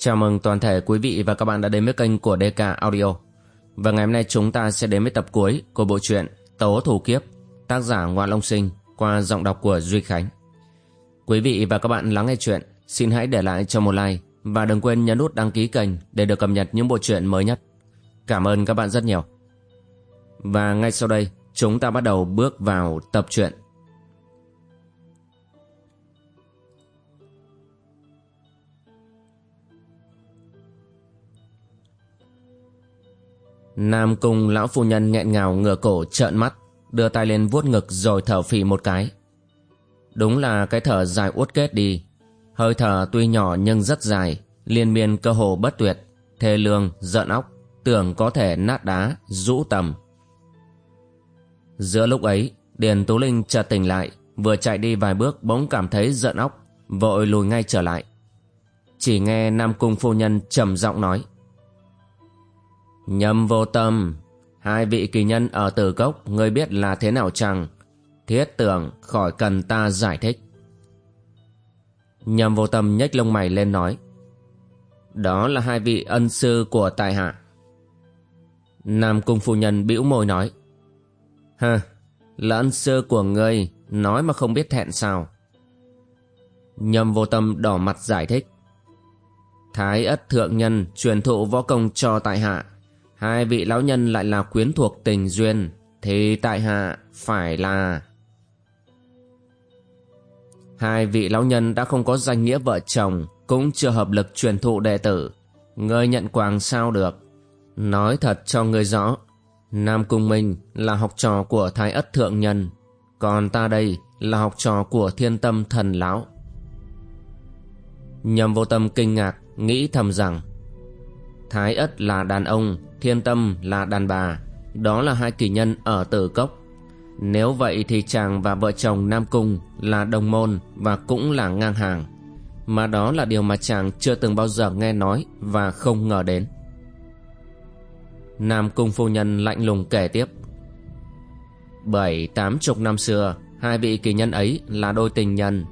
Chào mừng toàn thể quý vị và các bạn đã đến với kênh của DK Audio. Và ngày hôm nay chúng ta sẽ đến với tập cuối của bộ truyện Tố Thủ Kiếp, tác giả Ngoan Long Sinh qua giọng đọc của Duy Khánh. Quý vị và các bạn lắng nghe chuyện, xin hãy để lại cho một like và đừng quên nhấn nút đăng ký kênh để được cập nhật những bộ truyện mới nhất. Cảm ơn các bạn rất nhiều. Và ngay sau đây, chúng ta bắt đầu bước vào tập truyện. Nam cung lão phu nhân nghẹn ngào ngửa cổ trợn mắt, đưa tay lên vuốt ngực rồi thở phì một cái. Đúng là cái thở dài uất kết đi. Hơi thở tuy nhỏ nhưng rất dài, liên miên cơ hồ bất tuyệt, thê lương, giận óc, tưởng có thể nát đá, rũ tầm. Giữa lúc ấy, Điền Tú Linh chợt tỉnh lại, vừa chạy đi vài bước bỗng cảm thấy giận óc, vội lùi ngay trở lại. Chỉ nghe Nam Cung phu nhân trầm giọng nói. Nhâm vô tâm, hai vị kỳ nhân ở tử cốc ngươi biết là thế nào chăng? Thiết tưởng khỏi cần ta giải thích. Nhâm vô tâm nhếch lông mày lên nói. Đó là hai vị ân sư của tài hạ. Nam cung phu nhân bĩu môi nói. Hơ, là ân sư của ngươi, nói mà không biết thẹn sao. Nhâm vô tâm đỏ mặt giải thích. Thái ất thượng nhân truyền thụ võ công cho tại hạ hai vị lão nhân lại là quyến thuộc tình duyên, thì tại hạ phải là hai vị lão nhân đã không có danh nghĩa vợ chồng, cũng chưa hợp lực truyền thụ đệ tử. Ngươi nhận quàng sao được? Nói thật cho ngươi rõ, nam cung minh là học trò của thái ất thượng nhân, còn ta đây là học trò của thiên tâm thần lão. Nhầm vô tâm kinh ngạc, nghĩ thầm rằng, thái ất là đàn ông Thiên Tâm là đàn bà, Đó là hai kỳ nhân ở tử cốc. Nếu vậy thì chàng và vợ chồng Nam Cung Là đồng môn và cũng là ngang hàng. Mà đó là điều mà chàng chưa từng bao giờ nghe nói Và không ngờ đến. Nam Cung phu nhân lạnh lùng kể tiếp. Bảy tám chục năm xưa, Hai vị kỳ nhân ấy là đôi tình nhân.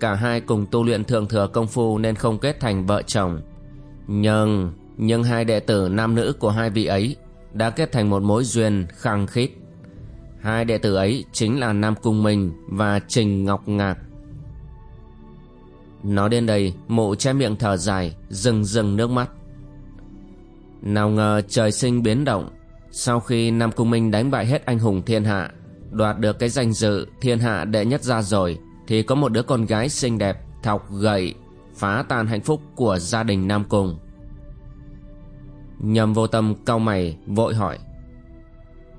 Cả hai cùng tu luyện thượng thừa công phu Nên không kết thành vợ chồng. Nhưng nhưng hai đệ tử nam nữ của hai vị ấy đã kết thành một mối duyên khăng khít. Hai đệ tử ấy chính là Nam Cung Minh và Trình Ngọc Ngạc. Nói đến đây, mụ che miệng thở dài, rừng rừng nước mắt. Nào ngờ trời sinh biến động, sau khi Nam Cung Minh đánh bại hết anh hùng thiên hạ, đoạt được cái danh dự thiên hạ đệ nhất ra rồi, thì có một đứa con gái xinh đẹp, thọc gậy, phá tan hạnh phúc của gia đình Nam Cung. Nhầm vô tâm cau mày vội hỏi.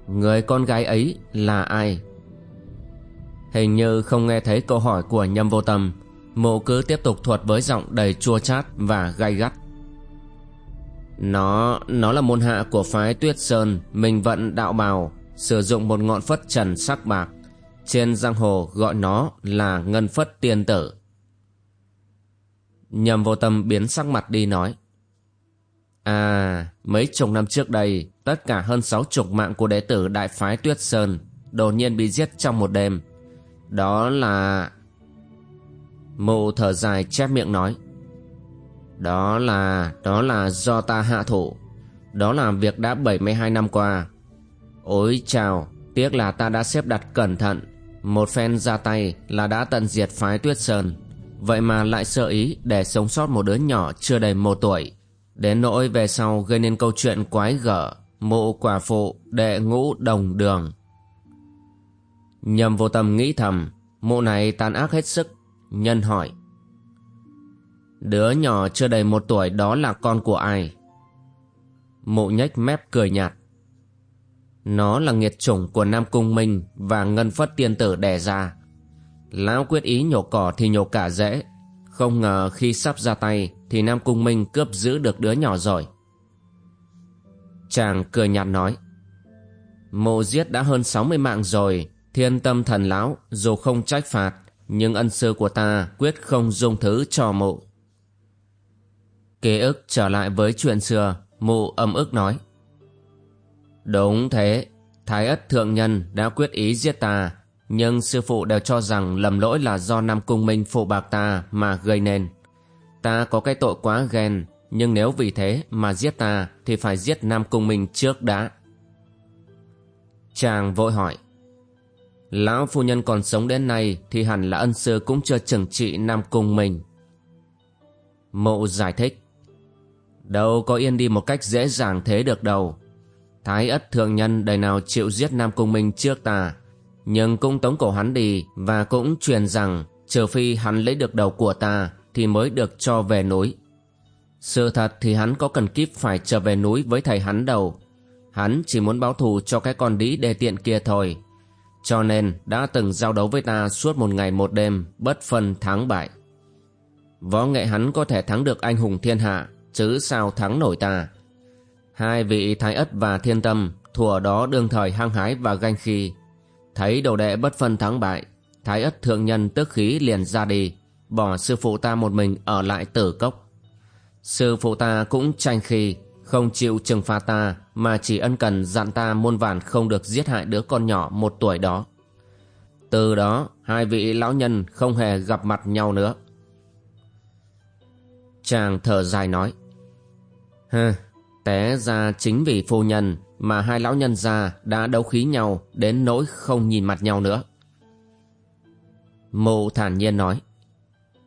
Người con gái ấy là ai? Hình như không nghe thấy câu hỏi của nhâm vô tâm Mộ cứ tiếp tục thuật với giọng đầy chua chát và gay gắt. Nó, nó là môn hạ của phái Tuyết Sơn Mình vận đạo bào Sử dụng một ngọn phất trần sắc bạc. Trên giang hồ gọi nó là ngân phất tiên tử. Nhầm vô tâm biến sắc mặt đi nói. À, mấy chục năm trước đây, tất cả hơn sáu chục mạng của đệ tử Đại phái Tuyết Sơn đột nhiên bị giết trong một đêm. Đó là... Mụ thở dài chép miệng nói. Đó là... đó là do ta hạ thủ. Đó là việc đã 72 năm qua. Ôi chào, tiếc là ta đã xếp đặt cẩn thận. Một phen ra tay là đã tận diệt phái Tuyết Sơn. Vậy mà lại sợ ý để sống sót một đứa nhỏ chưa đầy một tuổi Đến nỗi về sau gây nên câu chuyện quái gở, mộ quả phụ, đệ ngũ đồng đường. Nhầm vô tâm nghĩ thầm, mộ này tàn ác hết sức, nhân hỏi. Đứa nhỏ chưa đầy một tuổi đó là con của ai? Mụ nhếch mép cười nhạt. Nó là nghiệt chủng của Nam Cung Minh và Ngân Phất Tiên Tử đẻ ra. Lão quyết ý nhổ cỏ thì nhổ cả dễ, không ngờ khi sắp ra tay thì Nam Cung Minh cướp giữ được đứa nhỏ rồi. Chàng cười nhạt nói. Mộ giết đã hơn 60 mạng rồi, thiên tâm thần lão dù không trách phạt, nhưng ân sư của ta quyết không dung thứ cho mộ. Ký ức trở lại với chuyện xưa, mụ âm ức nói. Đúng thế, Thái ất thượng nhân đã quyết ý giết ta, nhưng sư phụ đều cho rằng lầm lỗi là do Nam Cung Minh phụ bạc ta mà gây nên. Ta có cái tội quá ghen, Nhưng nếu vì thế mà giết ta Thì phải giết Nam Cung Minh trước đã. Chàng vội hỏi Lão phu nhân còn sống đến nay Thì hẳn là ân sư cũng chưa trừng trị Nam Cung Minh. Mộ giải thích Đâu có yên đi một cách dễ dàng thế được đâu. Thái ất thượng nhân đời nào chịu giết Nam Cung Minh trước ta Nhưng cũng tống cổ hắn đi Và cũng truyền rằng Trừ phi hắn lấy được đầu của ta thì mới được cho về núi. Sự thật thì hắn có cần kíp phải trở về núi với thầy hắn đầu. Hắn chỉ muốn báo thù cho cái con đĩ đề tiện kia thôi. Cho nên đã từng giao đấu với ta suốt một ngày một đêm, Bất phân thắng bại. Võ nghệ hắn có thể thắng được anh hùng thiên hạ, Chứ sao thắng nổi ta? Hai vị Thái Ất và Thiên Tâm Thùa đó đương thời hăng hái và ganh khi. Thấy đồ đệ bất phân thắng bại, Thái Ất thượng nhân tức khí liền ra đi. Bỏ sư phụ ta một mình ở lại tử cốc. Sư phụ ta cũng tranh khi Không chịu trừng phạt ta Mà chỉ ân cần dặn ta muôn vàn không được giết hại đứa con nhỏ một tuổi đó. Từ đó hai vị lão nhân không hề gặp mặt nhau nữa. Chàng thở dài nói Hừ, té ra chính vì phu nhân mà hai lão nhân già đã đấu khí nhau đến nỗi không nhìn mặt nhau nữa. Mụ thản nhiên nói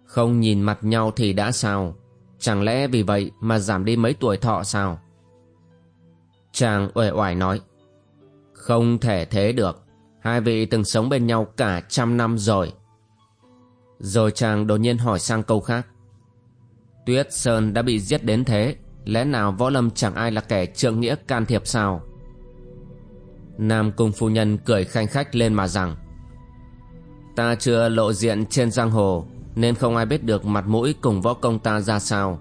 không nhìn mặt nhau thì đã sao? Chẳng lẽ vì vậy mà giảm đi mấy tuổi thọ sao? Chàng uể oải nói, Không thể thế được. Hai vị từng sống bên nhau cả trăm năm rồi. Rồi chàng đột nhiên hỏi sang câu khác. Tuyết Sơn đã bị giết đến thế, Lẽ nào võ lâm chẳng ai là kẻ trượng nghĩa can thiệp sao? Nam Cung Phu Nhân cười khanh khách lên mà rằng, Ta chưa lộ diện trên giang hồ nên không ai biết được mặt mũi cùng võ công ta ra sao.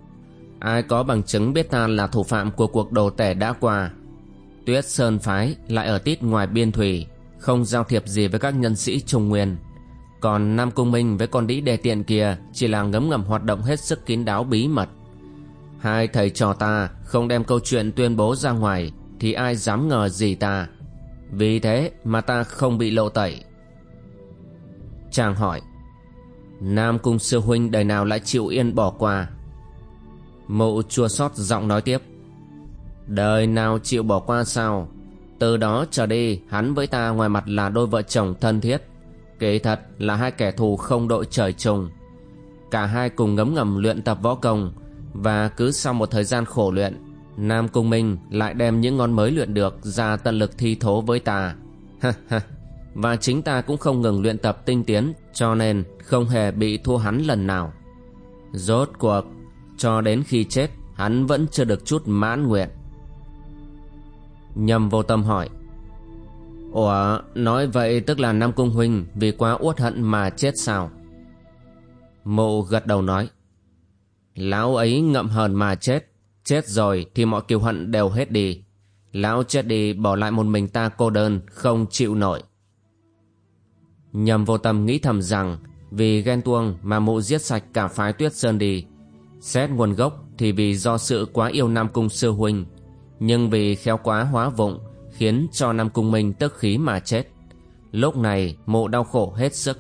Ai có bằng chứng biết ta là thủ phạm của cuộc đồ tể đã qua. Tuyết Sơn Phái lại ở tít ngoài biên thủy, Không giao thiệp gì với các nhân sĩ Trung Nguyên. Còn Nam Cung Minh với con đĩ đề tiện kia Chỉ là ngấm ngầm hoạt động hết sức kín đáo bí mật. Hai thầy trò ta không đem câu chuyện tuyên bố ra ngoài Thì ai dám ngờ gì ta? Vì thế mà ta không bị lộ tẩy. Chàng hỏi. Nam Cung Sư Huynh đời nào lại chịu yên bỏ qua? Mụ chua xót giọng nói tiếp. Đời nào chịu bỏ qua sao? Từ đó trở đi, Hắn với ta ngoài mặt là đôi vợ chồng thân thiết. Kỳ thật là hai kẻ thù không đội trời chung. Cả hai cùng ngấm ngầm luyện tập võ công, Và cứ sau một thời gian khổ luyện, Nam Cung Minh lại đem những ngón mới luyện được ra tận lực thi thố với ta. Ha ha và chính ta cũng không ngừng luyện tập tinh tiến cho nên không hề bị thua hắn lần nào. Rốt cuộc, cho đến khi chết hắn vẫn chưa được chút mãn nguyện. Nhầm vô tâm hỏi Ủa, nói vậy tức là Nam Cung Huynh vì quá uất hận mà chết sao? Mộ gật đầu nói Lão ấy ngậm hờn mà chết Chết rồi thì mọi kiều hận đều hết đi Lão chết đi bỏ lại một mình ta cô đơn Không chịu nổi Nhầm vô tâm nghĩ thầm rằng vì ghen tuông mà mụ giết sạch cả phái tuyết sơn đi. Xét nguồn gốc thì vì do sự quá yêu Nam Cung sư huynh, nhưng vì khéo quá hóa vụng khiến cho Nam Cung Minh tức khí mà chết. Lúc này mụ đau khổ hết sức.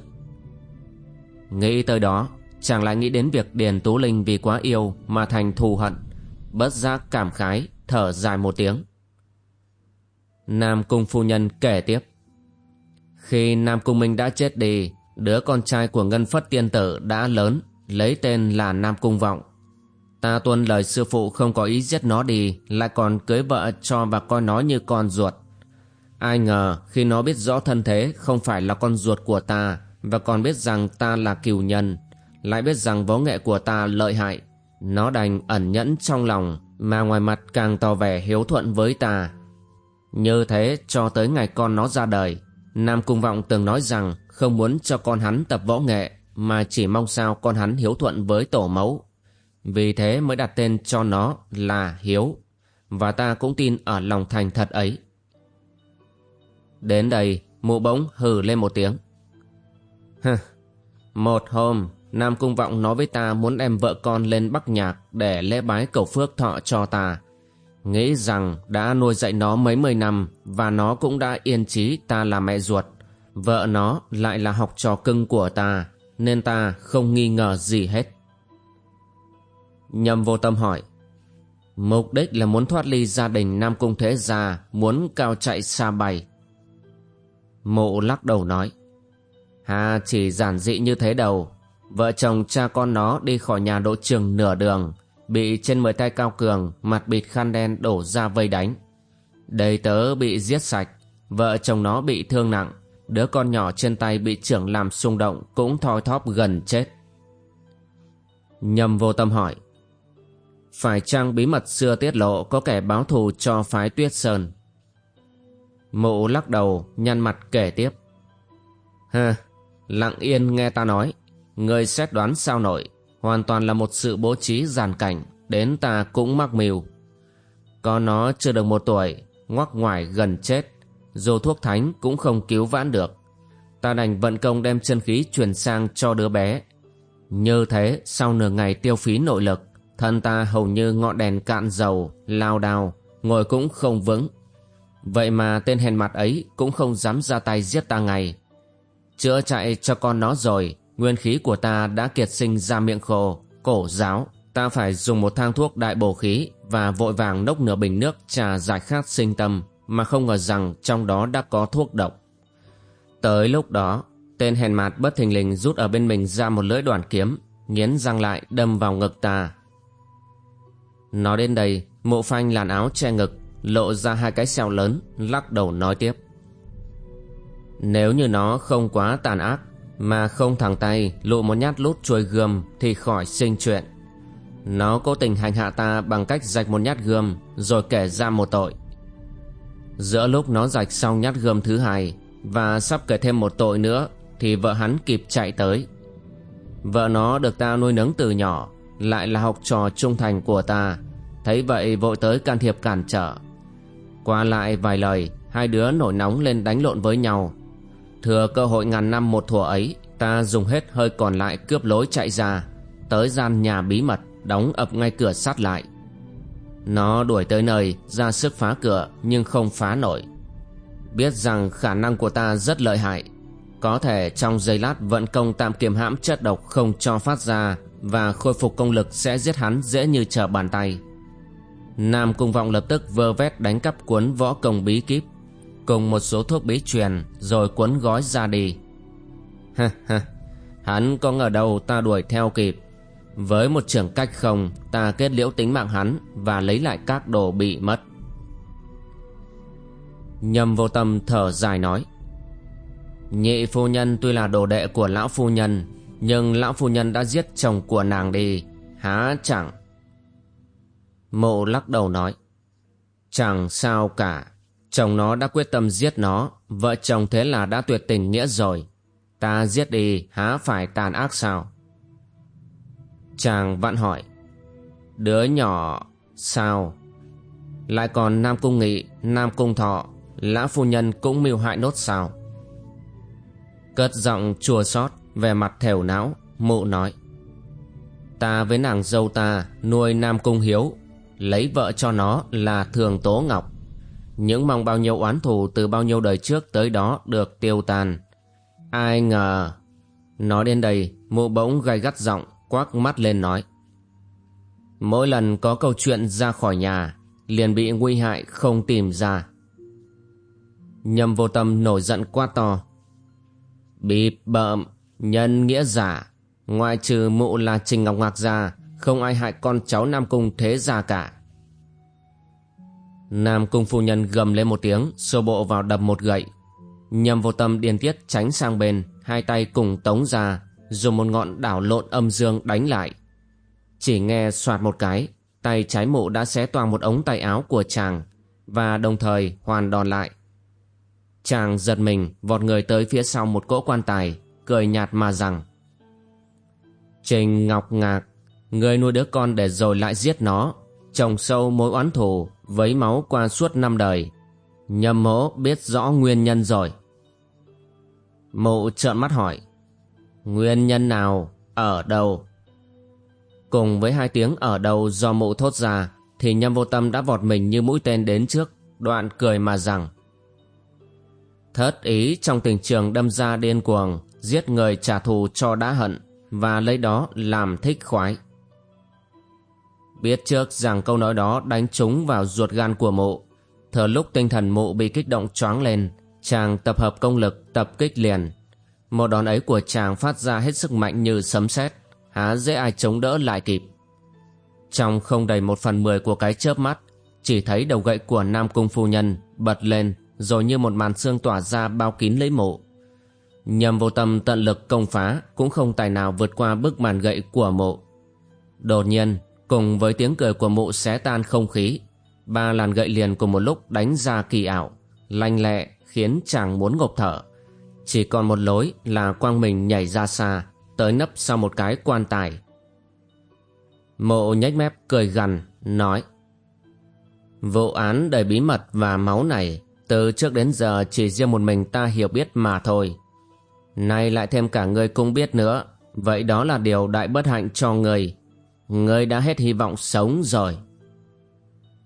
Nghĩ tới đó, chàng lại nghĩ đến việc Điền Tú Linh vì quá yêu mà thành thù hận, bất giác cảm khái, thở dài một tiếng. Nam Cung phu nhân kể tiếp. Khi Nam Cung Minh đã chết đi, đứa con trai của Ngân Phất Tiên Tử đã lớn, lấy tên là Nam Cung Vọng. Ta tuân lời sư phụ không có ý giết nó đi, lại còn cưới vợ cho và coi nó như con ruột. Ai ngờ khi nó biết rõ thân thế không phải là con ruột của ta và còn biết rằng ta là cừu nhân, lại biết rằng võ nghệ của ta lợi hại. Nó đành ẩn nhẫn trong lòng mà ngoài mặt càng tỏ vẻ hiếu thuận với ta. Như thế cho tới ngày con nó ra đời, Nam Cung Vọng từng nói rằng không muốn cho con hắn tập võ nghệ mà chỉ mong sao con hắn hiếu thuận với tổ mẫu. Vì thế mới đặt tên cho nó là Hiếu và ta cũng tin ở lòng thành thật ấy. Đến đây mụ bỗng hừ lên một tiếng. Hừ, một hôm Nam Cung Vọng nói với ta muốn đem vợ con lên Bắc Nhạc để lễ bái cầu phước thọ cho ta. Nghĩ rằng đã nuôi dạy nó mấy mươi năm và nó cũng đã yên trí ta là mẹ ruột. Vợ nó lại là học trò cưng của ta nên ta không nghi ngờ gì hết. Nhâm vô tâm hỏi Mục đích là muốn thoát ly gia đình Nam Cung Thế Gia, muốn cao chạy xa bay. Mộ lắc đầu nói, Hà chỉ giản dị như thế đầu, vợ chồng cha con nó đi khỏi nhà độ trường nửa đường, bị trên mười tay cao cường, mặt bịt khăn đen đổ ra vây đánh. Đầy tớ bị giết sạch, vợ chồng nó bị thương nặng, đứa con nhỏ trên tay bị trưởng làm xung động cũng thoi thóp gần chết. Nhầm vô tâm hỏi, phải chăng bí mật xưa tiết lộ có kẻ báo thù cho phái tuyết sơn? Mụ lắc đầu, nhăn mặt kể tiếp. Ha, lặng yên nghe ta nói, người xét đoán sao nổi, hoàn toàn là một sự bố trí giàn cảnh, đến ta cũng mắc mưu. Có nó chưa được một tuổi, ngoắc ngoài gần chết, dù thuốc thánh cũng không cứu vãn được. Ta đành vận công đem chân khí truyền sang cho đứa bé. Như thế, sau nửa ngày tiêu phí nội lực, thân ta hầu như ngọn đèn cạn dầu, lao đao, ngồi cũng không vững. Vậy mà tên hèn mặt ấy cũng không dám ra tay giết ta ngay. Chữa chạy cho con nó rồi, nguyên khí của ta đã kiệt sinh ra miệng khô, cổ giáo. Ta phải dùng một thang thuốc đại bổ khí và vội vàng nốc nửa bình nước trà giải khát sinh tâm mà không ngờ rằng trong đó đã có thuốc độc. Tới lúc đó, tên hèn mạt bất thình lình rút ở bên mình ra một lưỡi đoàn kiếm, nghiến răng lại đâm vào ngực ta. Nói đến đây, mộ phanh làn áo che ngực, lộ ra hai cái xeo lớn, lắc đầu nói tiếp. Nếu như nó không quá tàn ác, mà không thẳng tay lộ một nhát lút chuôi gươm thì khỏi sinh chuyện. Nó cố tình hành hạ ta bằng cách rạch một nhát gươm, rồi kể ra một tội. Giữa lúc nó rạch xong nhát gươm thứ hai và sắp kể thêm một tội nữa, thì vợ hắn kịp chạy tới. Vợ nó được ta nuôi nấng từ nhỏ, lại là học trò trung thành của ta thấy vậy vội tới can thiệp cản trở qua lại vài lời, hai đứa nổi nóng lên đánh lộn với nhau thừa cơ hội ngàn năm một thủa ấy, ta dùng hết hơi còn lại cướp lối chạy ra, tới gian nhà bí mật, đóng ập ngay cửa sát lại. Nó đuổi tới nơi, ra sức phá cửa, nhưng không phá nổi. Biết rằng khả năng của ta rất lợi hại. Có thể trong giây lát vận công tạm kiềm hãm chất độc không cho phát ra và khôi phục công lực sẽ giết hắn dễ như trở bàn tay. Nam Cung Vọng lập tức vơ vét đánh cắp cuốn võ công bí kíp cùng một số thuốc bí truyền rồi cuốn gói ra đi. Ha ha, hắn có ngờ đâu ta đuổi theo kịp. Với một trường cách không ta kết liễu tính mạng hắn và lấy lại các đồ bị mất. Nhầm vô tâm thở dài nói Nhị phu nhân tuy là đồ đệ của lão phu nhân nhưng lão phu nhân đã giết chồng của nàng đi Há chẳng Mộ lắc đầu nói Chẳng sao cả Chồng nó đã quyết tâm giết nó. Vợ chồng thế là đã tuyệt tình nghĩa rồi. Ta giết đi, há phải tàn ác sao? Chàng vặn hỏi, Đứa nhỏ Sao? Lại còn Nam Cung Nghị, Nam Cung Thọ, Lã phu nhân cũng mưu hại nốt sao? Cất giọng chua xót về mặt thèo não, mụ nói, ta với nàng dâu ta nuôi nam cung hiếu, lấy vợ cho nó là thường tố ngọc những mong bao nhiêu oán thù từ bao nhiêu đời trước tới đó được tiêu tan ai ngờ nói đến đây mụ bỗng gai gắt giọng quắc mắt lên nói. Mỗi lần có câu chuyện ra khỏi nhà liền bị nguy hại không tìm ra. Nhâm vô tâm nổi giận quá to. Bịp bợm Nhân nghĩa giả, ngoại trừ mụ là Trình Ngọc Ngạc ra, không ai hại con cháu Nam Cung thế gia cả. Nam Cung phu nhân gầm lên một tiếng, xô bộ vào đập một gậy. Nhầm vô tâm điên tiết tránh sang bên, hai tay cùng tống ra, dùng một ngọn đảo lộn âm dương đánh lại. Chỉ nghe soạt một cái, tay trái mụ đã xé toang một ống tay áo của chàng, và đồng thời hoàn đòn lại. Chàng giật mình, vọt người tới phía sau một cỗ quan tài, cười nhạt mà rằng Trình Ngọc Ngạc, người nuôi đứa con để rồi lại giết nó, trồng sâu mối oán thù, với máu qua suốt năm đời. Nhâm mỗ biết rõ nguyên nhân rồi. Mụ trợn mắt hỏi, nguyên nhân nào, ở đâu? Cùng với hai tiếng ở đâu do mụ thốt ra, thì nhâm vô tâm đã vọt mình như mũi tên đến trước, đoạn cười mà rằng Thất ý trong tình trường đâm ra điên cuồng, giết người trả thù cho đã hận và lấy đó làm thích khoái. Biết trước rằng câu nói đó đánh trúng vào ruột gan của mộ, Thờ lúc tinh thần mộ bị kích động choáng lên, chàng tập hợp công lực tập kích liền. Một đòn ấy của chàng phát ra hết sức mạnh như sấm sét, há dễ ai chống đỡ lại kịp. Trong không đầy một phần mười của cái chớp mắt, chỉ thấy đầu gậy của Nam Cung Phu Nhân bật lên rồi như một màn xương tỏa ra bao kín lấy mộ. Nhầm vô tâm tận lực công phá cũng không tài nào vượt qua bức màn gậy của mộ. Đột nhiên, cùng với tiếng cười của mụ xé tan không khí, ba làn gậy liền cùng một lúc đánh ra kỳ ảo, lanh lẹ khiến chàng muốn ngộp thở. Chỉ còn một lối là quang mình nhảy ra xa, tới nấp sau một cái quan tài. Mộ nhếch mép cười gằn, nói Vụ án đầy bí mật và máu này từ trước đến giờ chỉ riêng một mình ta hiểu biết mà thôi. Nay lại thêm cả người cũng biết nữa, vậy đó là điều đại bất hạnh cho người. Người đã hết hy vọng sống rồi.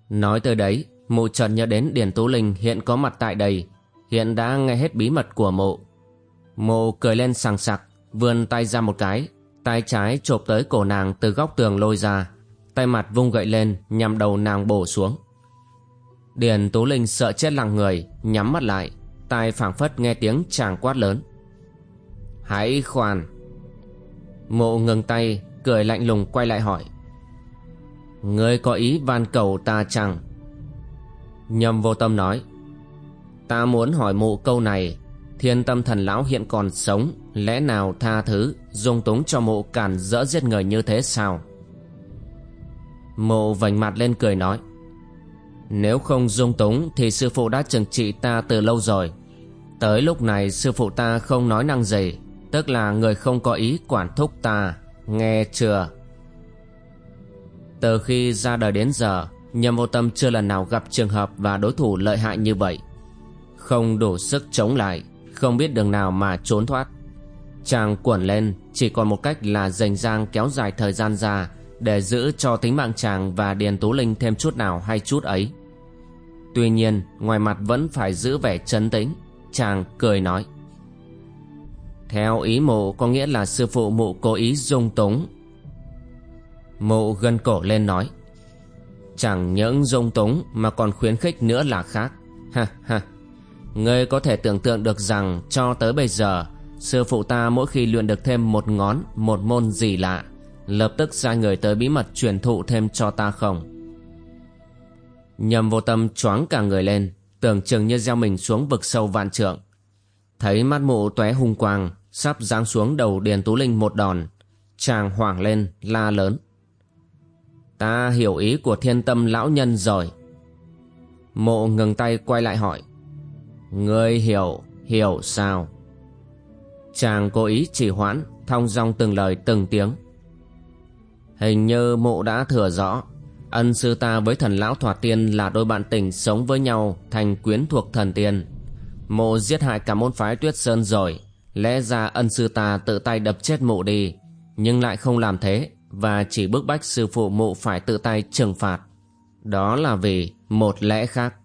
Nói tới đấy, mụ chợt nhớ đến Điền Tú Linh hiện có mặt tại đây, hiện đã nghe hết bí mật của mụ. Mụ cười lên sàng sặc, vươn tay ra một cái, tay trái chộp tới cổ nàng từ góc tường lôi ra, tay mặt vung gậy lên nhằm đầu nàng bổ xuống. Điền Tú Linh sợ chết lặng người, nhắm mắt lại, tai phảng phất nghe tiếng chàng quát lớn. Hãy khoan! Mộ ngừng tay, cười lạnh lùng quay lại hỏi. Ngươi có ý van cầu ta chăng? Nhâm vô tâm nói. Ta muốn hỏi mụ câu này, thiên tâm thần lão hiện còn sống, lẽ nào tha thứ, dung túng cho mụ cản dỡ giết người như thế sao? Mộ vành mặt lên cười nói. Nếu không dung túng thì sư phụ đã trừng trị ta từ lâu rồi. Tới lúc này sư phụ ta không nói năng gì, tức là người không có ý quản thúc ta, nghe chưa? Từ khi ra đời đến giờ, Nhâm vô tâm chưa lần nào gặp trường hợp và đối thủ lợi hại như vậy. Không đủ sức chống lại, không biết đường nào mà trốn thoát. Chàng cuộn lên, chỉ còn một cách là dành giang kéo dài thời gian ra để giữ cho tính mạng chàng và Điền Tú Linh thêm chút nào hay chút ấy. Tuy nhiên ngoài mặt vẫn phải giữ vẻ trấn tĩnh Chàng cười nói theo ý mụ có nghĩa là sư phụ mụ cố ý dung túng. Mụ gân cổ lên nói Chẳng những dung túng mà còn khuyến khích nữa là khác. Ha ha. Ngươi có thể tưởng tượng được rằng cho tới bây giờ Sư phụ ta mỗi khi luyện được thêm một ngón, một môn gì lạ Lập tức sai người tới bí mật truyền thụ thêm cho ta không? Nhầm vô tâm choáng cả người lên, tưởng chừng như gieo mình xuống vực sâu vạn trượng. Thấy mắt mụ tóe hung quang, sắp giáng xuống đầu Điền Tú Linh một đòn. Chàng hoảng lên, la lớn. Ta hiểu ý của thiên tâm lão nhân rồi. Mộ ngừng tay quay lại hỏi. Ngươi hiểu, hiểu sao? Chàng cố ý chỉ hoãn, thong dong từng lời từng tiếng. Hình như mộ đã thừa rõ Ân sư ta với thần lão thoạt tiên là đôi bạn tình sống với nhau thành quyến thuộc thần tiên. Mộ giết hại cả môn phái tuyết sơn rồi, lẽ ra ân sư ta tự tay đập chết mụ đi, nhưng lại không làm thế và chỉ bức bách sư phụ mụ phải tự tay trừng phạt. Đó là vì một lẽ khác.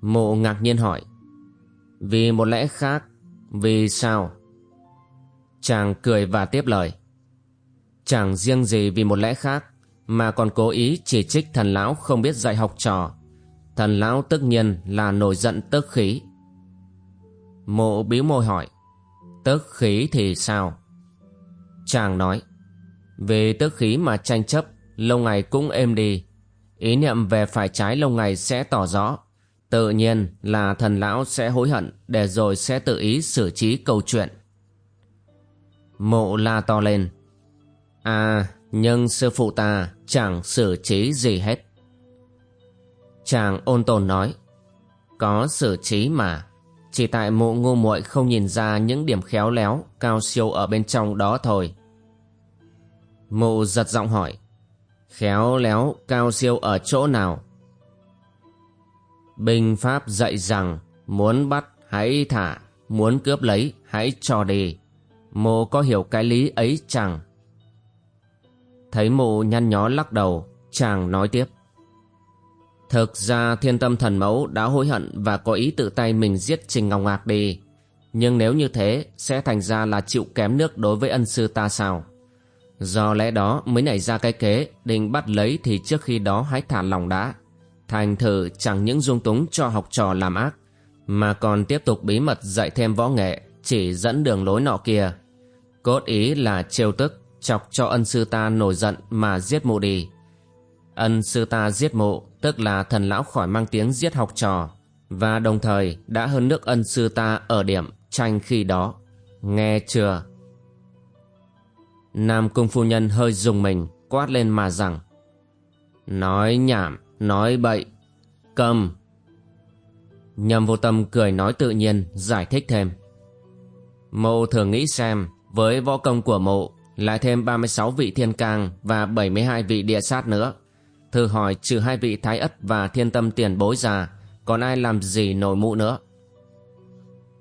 Mộ ngạc nhiên hỏi, vì một lẽ khác, vì sao? Chàng cười và tiếp lời. Chẳng riêng gì vì một lẽ khác mà còn cố ý chỉ trích thần lão không biết dạy học trò. Thần lão tất nhiên là nổi giận tức khí. Mộ biếu môi hỏi, tức khí thì sao? Chàng nói, về tức khí mà tranh chấp, lâu ngày cũng êm đi. Ý niệm về phải trái lâu ngày sẽ tỏ rõ. Tự nhiên là thần lão sẽ hối hận để rồi sẽ tự ý xử trí câu chuyện. Mộ la to lên. À, nhưng sư phụ ta chẳng xử trí gì hết. Chàng ôn tồn nói, có xử trí mà, chỉ tại mụ ngu muội không nhìn ra những điểm khéo léo, cao siêu ở bên trong đó thôi. Mụ giật giọng hỏi, khéo léo, cao siêu ở chỗ nào? Binh Pháp dạy rằng, muốn bắt hãy thả, muốn cướp lấy hãy cho đi. Mụ có hiểu cái lý ấy chẳng? Thấy mụ nhăn nhó lắc đầu, chàng nói tiếp. Thực ra thiên tâm thần mẫu đã hối hận và có ý tự tay mình giết Trình Ngọc Ngạc đi. Nhưng nếu như thế, sẽ thành ra là chịu kém nước đối với ân sư ta sao? Do lẽ đó mới nảy ra cái kế, định bắt lấy thì trước khi đó hãy thả lòng đã. Thành thử chẳng những dung túng cho học trò làm ác, mà còn tiếp tục bí mật dạy thêm võ nghệ, chỉ dẫn đường lối nọ kia. Cốt ý là trêu tức, chọc cho ân sư ta nổi giận mà giết mụ đi. Ân sư ta giết mụ tức là thần lão khỏi mang tiếng giết học trò và đồng thời đã hơn nước ân sư ta ở điểm tranh khi đó. Nghe chưa? Nam Cung Phu Nhân hơi dùng mình, quát lên mà rằng Nói nhảm, nói bậy, cầm. Nhầm vô tâm cười nói tự nhiên, giải thích thêm. Mộ thường nghĩ xem, với võ công của mộ, lại thêm 36 vị thiên cang và 72 vị địa sát nữa. Thử hỏi trừ hai vị thái ất và thiên tâm tiền bối già, còn ai làm gì nổi mụ nữa?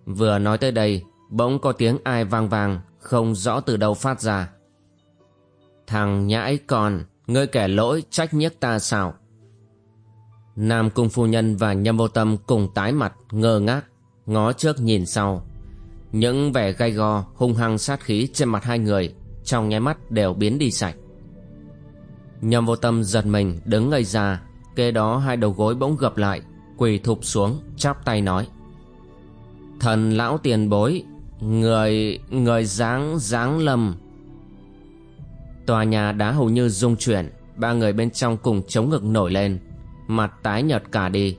Vừa nói tới đây, bỗng có tiếng ai vang vang, không rõ từ đâu phát ra. Thằng nhãi còn, ngươi kẻ lỗi trách nhiếc ta sao? Nam Cung Phu Nhân và Nhâm Vô Tâm cùng tái mặt, ngơ ngác, ngó trước nhìn sau. Những vẻ gai go, hung hăng sát khí trên mặt hai người, trong nháy mắt đều biến đi sạch nhầm Vô Tâm giật mình, đứng ngây ra, kế đó hai đầu gối bỗng gập lại, quỳ thụp xuống, chắp tay nói. Thần lão tiền bối, người, người dáng, dáng lầm. Tòa nhà đá hầu như rung chuyển, ba người bên trong cùng chống ngực nổi lên, mặt tái nhợt cả đi.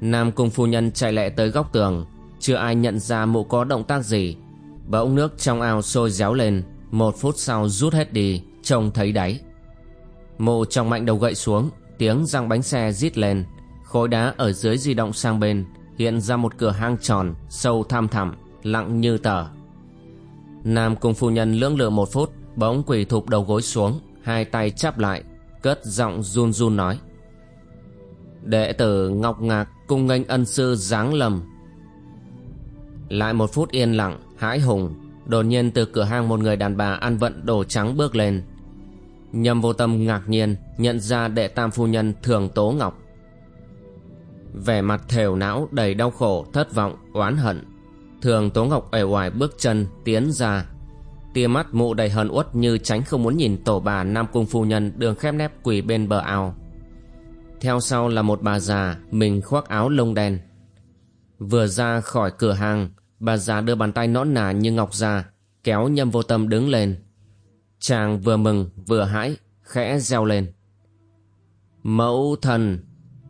Nam cung phu nhân chạy lẹ tới góc tường, chưa ai nhận ra mụ có động tác gì. Bỗng nước trong ao sôi réo lên, một phút sau rút hết đi, trông thấy đáy. Mộ trong mạnh đầu gậy xuống, tiếng răng bánh xe rít lên, khối đá ở dưới di động sang bên, hiện ra một cửa hang tròn, sâu tham thẳm, lặng như tờ. Nam cùng phu nhân lưỡng lự một phút, bỗng quỳ thụp đầu gối xuống, hai tay chắp lại, cất giọng run run nói. Đệ tử Ngọc Ngạc cung nghênh ân sư giáng lầm. Lại một phút yên lặng, hãi hùng, đột nhiên từ cửa hang một người đàn bà ăn vận đồ trắng bước lên. Nhâm vô tâm ngạc nhiên, nhận ra đệ tam phu nhân thường tố ngọc. Vẻ mặt thều não đầy đau khổ, thất vọng, oán hận. Thường Tố Ngọc ẻ oải bước chân, tiến ra. Tia mắt mụ đầy hờn uất như tránh không muốn nhìn tổ bà Nam Cung Phu Nhân đường khép nép quỳ bên bờ ao. Theo sau là một bà già, mình khoác áo lông đen. Vừa ra khỏi cửa hàng, bà già đưa bàn tay nõn nà như ngọc ra, kéo nhâm vô tâm đứng lên. Chàng vừa mừng vừa hãi, khẽ reo lên. Mẫu thần,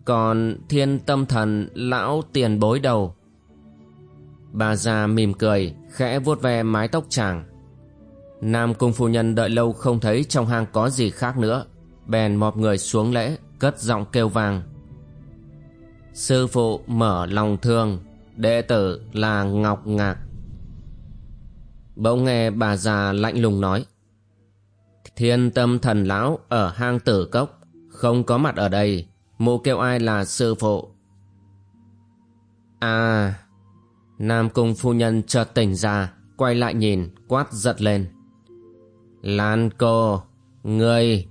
còn thiên tâm thần lão tiền bối đầu. Bà già mỉm cười, khẽ vuốt ve mái tóc chàng. Nam cung phu nhân đợi lâu không thấy trong hang có gì khác nữa, bèn mọp người xuống lễ, cất giọng kêu vang. Sư phụ mở lòng thương, đệ tử là Ngọc Ngạc. Bỗng nghe bà già lạnh lùng nói. Thiên tâm thần lão ở hang tử cốc, không có mặt ở đây, mụ kêu ai là sư phụ. À, Nam Cung phu nhân chợt tỉnh ra, quay lại nhìn, quát giật lên. Lan cô, ngươi...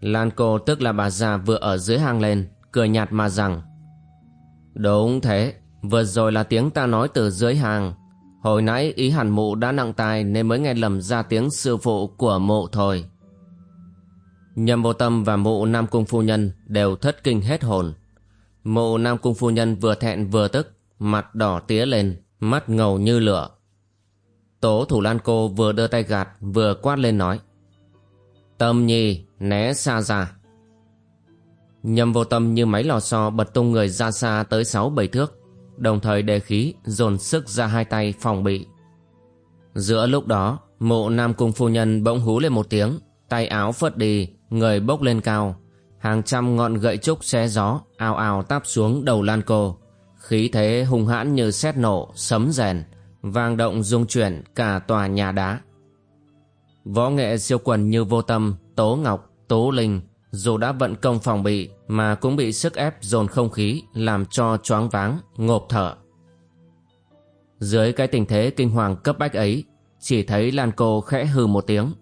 Lan cô tức là bà già vừa ở dưới hang lên, cười nhạt mà rằng Đúng thế, vừa rồi là tiếng ta nói từ dưới hang. Hồi nãy ý hẳn mụ đã nặng tai nên mới nghe lầm ra tiếng sư phụ của mụ thôi. Nhâm vô tâm và mụ Nam Cung Phu Nhân đều thất kinh hết hồn. Mụ Nam Cung Phu Nhân vừa thẹn vừa tức, mặt đỏ tía lên, mắt ngầu như lửa. Tố thủ lan cô vừa đưa tay gạt vừa quát lên nói. Tâm nhi, né xa ra. Nhâm vô tâm như máy lò xo bật tung người ra xa tới sáu bảy thước, đồng thời đề khí dồn sức ra hai tay phòng bị. Giữa lúc đó, mụ Nam Cung Phu Nhân bỗng hú lên một tiếng, tay áo phất đi, người bốc lên cao. Hàng trăm ngọn gậy trúc xé gió, ào ào táp xuống đầu Lan Cô. Khí thế hung hãn như sét nổ, sấm rèn, vang động rung chuyển cả tòa nhà đá. Võ nghệ siêu quần như vô tâm, tố ngọc, tố linh, dù đã vận công phòng bị mà cũng bị sức ép dồn không khí làm cho choáng váng, ngộp thở. Dưới cái tình thế kinh hoàng cấp bách ấy, chỉ thấy Lan Cô khẽ hừ một tiếng,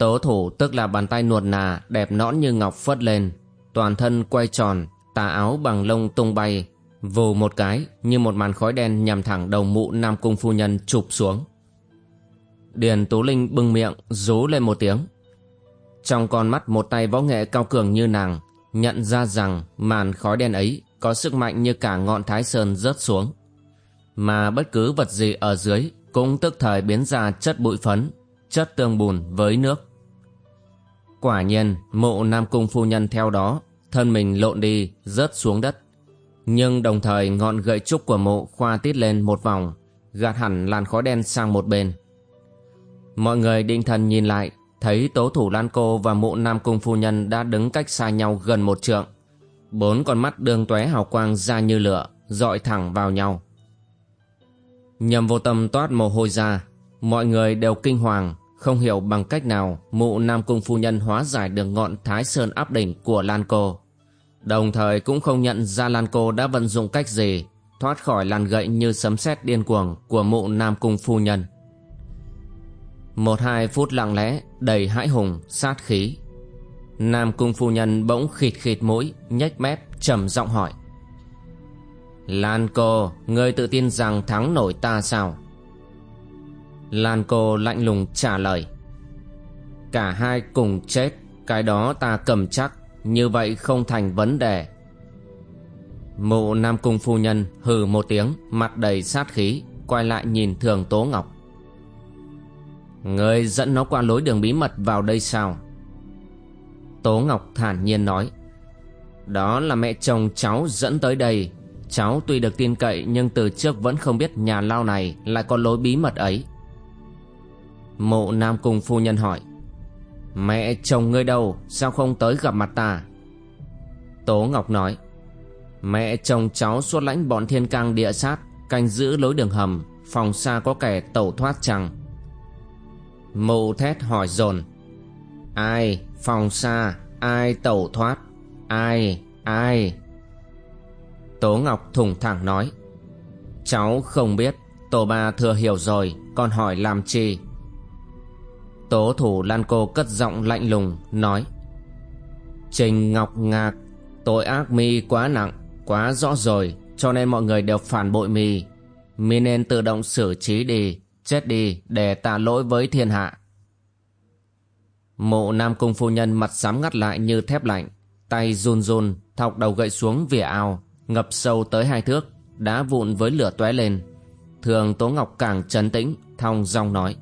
Tố thủ tức là bàn tay nuột nà đẹp nõn như ngọc phất lên, toàn thân quay tròn, tà áo bằng lông tung bay, vù một cái như một màn khói đen nhằm thẳng đầu mụ Nam Cung Phu Nhân chụp xuống. Điền Tú Linh bưng miệng rú lên một tiếng trong con mắt một tay võ nghệ cao cường như nàng, Nhận ra rằng màn khói đen ấy Có sức mạnh như cả ngọn thái sơn rớt xuống. Mà bất cứ vật gì ở dưới Cũng tức thời biến ra chất bụi phấn, Chất tương bùn với nước. Quả nhiên, mộ Nam Cung phu nhân theo đó, Thân mình lộn đi, rớt xuống đất. Nhưng đồng thời ngọn gậy trúc của mộ khoa tít lên một vòng, Gạt hẳn làn khói đen sang một bên. Mọi người định thần nhìn lại Thấy tố thủ Lan Cô và mụ Nam Cung Phu Nhân đã đứng cách xa nhau gần một trượng. Bốn con mắt đường tóe hào quang ra như lửa, dọi thẳng vào nhau. Nhầm vô tâm toát mồ hôi ra. Mọi người đều kinh hoàng, Không hiểu bằng cách nào mụ Nam Cung Phu Nhân hóa giải được ngọn Thái Sơn áp đỉnh của Lan Cô. Đồng thời cũng không nhận ra Lan Cô đã vận dụng cách gì, Thoát khỏi làn gậy như sấm sét điên cuồng của mụ Nam Cung Phu Nhân một hai phút lặng lẽ, đầy hãi hùng, sát khí. Nam cung phu nhân bỗng khịt khịt mũi, nhếch mép, trầm giọng hỏi. Lan cô, ngươi tự tin rằng thắng nổi ta sao? Lan cô lạnh lùng trả lời. Cả hai cùng chết, cái đó ta cầm chắc, như vậy không thành vấn đề. Mụ nam cung phu nhân hừ một tiếng, mặt đầy sát khí, quay lại nhìn thường tố ngọc. Người dẫn nó qua lối đường bí mật vào đây sao? Tố Ngọc thản nhiên nói, Đó là mẹ chồng cháu dẫn tới đây. Cháu tuy được tin cậy, Nhưng từ trước vẫn không biết nhà lao này Lại có lối bí mật ấy. Mộ Nam Cung phu nhân hỏi, Mẹ chồng ngươi đâu? Sao không tới gặp mặt ta? Tố Ngọc nói, Mẹ chồng cháu xuất lãnh bọn thiên cang địa sát, Canh giữ lối đường hầm, Phòng xa có kẻ tẩu thoát chẳng Mụ thét hỏi dồn. Ai, phòng xa, Ai tẩu thoát? Ai ai? Tố Ngọc thùng thẳng nói. Cháu không biết, Tổ ba thừa hiểu rồi, Còn hỏi làm chi? Tố thủ Lan Cô cất giọng lạnh lùng, Nói. Trình Ngọc Ngạc, Tội ác mi quá nặng, Quá rõ rồi, Cho nên mọi người đều phản bội mi. Mi nên tự động xử trí đi chết đi để tạ lỗi với thiên hạ. Mộ Nam Cung phu nhân mặt sám ngắt lại như thép lạnh, tay run run, thọc đầu gậy xuống vỉa ao, ngập sâu tới hai thước, đá vụn với lửa tóe lên. Thường Tố Ngọc càng trấn tĩnh, thong dong nói.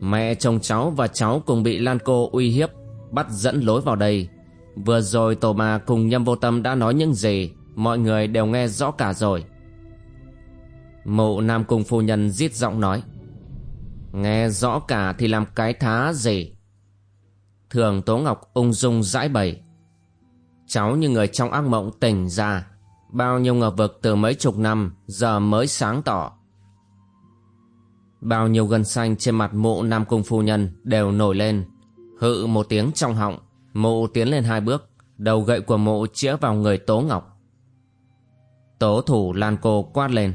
Mẹ chồng cháu và cháu cùng bị Lan Cô uy hiếp, bắt dẫn lối vào đây. Vừa rồi tổ bà cùng nhâm vô tâm đã nói những gì, mọi người đều nghe rõ cả rồi mộ Nam Cung phu nhân giết giọng nói. Nghe rõ cả thì làm cái thá gì? Thường Tố Ngọc ung dung giải bày. Cháu như người trong ác mộng tỉnh ra. Bao nhiêu ngờ vực từ mấy chục năm, Giờ mới sáng tỏ. Bao nhiêu gân xanh trên mặt mộ Nam Cung phu nhân Đều nổi lên. Hự một tiếng trong họng, mộ tiến lên hai bước, Đầu gậy của mộ chĩa vào người Tố Ngọc. Tố thủ Lan Cô quát lên.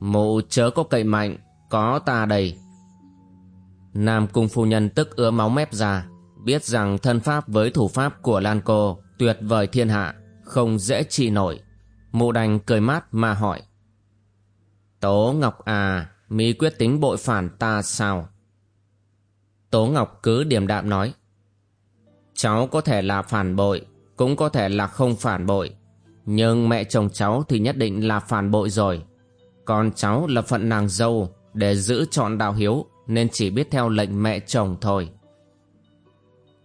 Mụ chớ có cậy mạnh, Có ta đây Nam cung phu nhân tức ứa máu mép ra, Biết rằng thân pháp với thủ pháp của Lan Cô Tuyệt vời thiên hạ, Không dễ trị nổi. Mụ đành cười mát mà hỏi. Tố Ngọc à Mi quyết tính bội phản ta sao? Tố Ngọc cứ điềm đạm nói. Cháu có thể là phản bội, Cũng có thể là không phản bội. Nhưng mẹ chồng cháu thì nhất định là phản bội rồi còn cháu là phận nàng dâu Để giữ trọn đạo hiếu, Nên chỉ biết theo lệnh mẹ chồng thôi.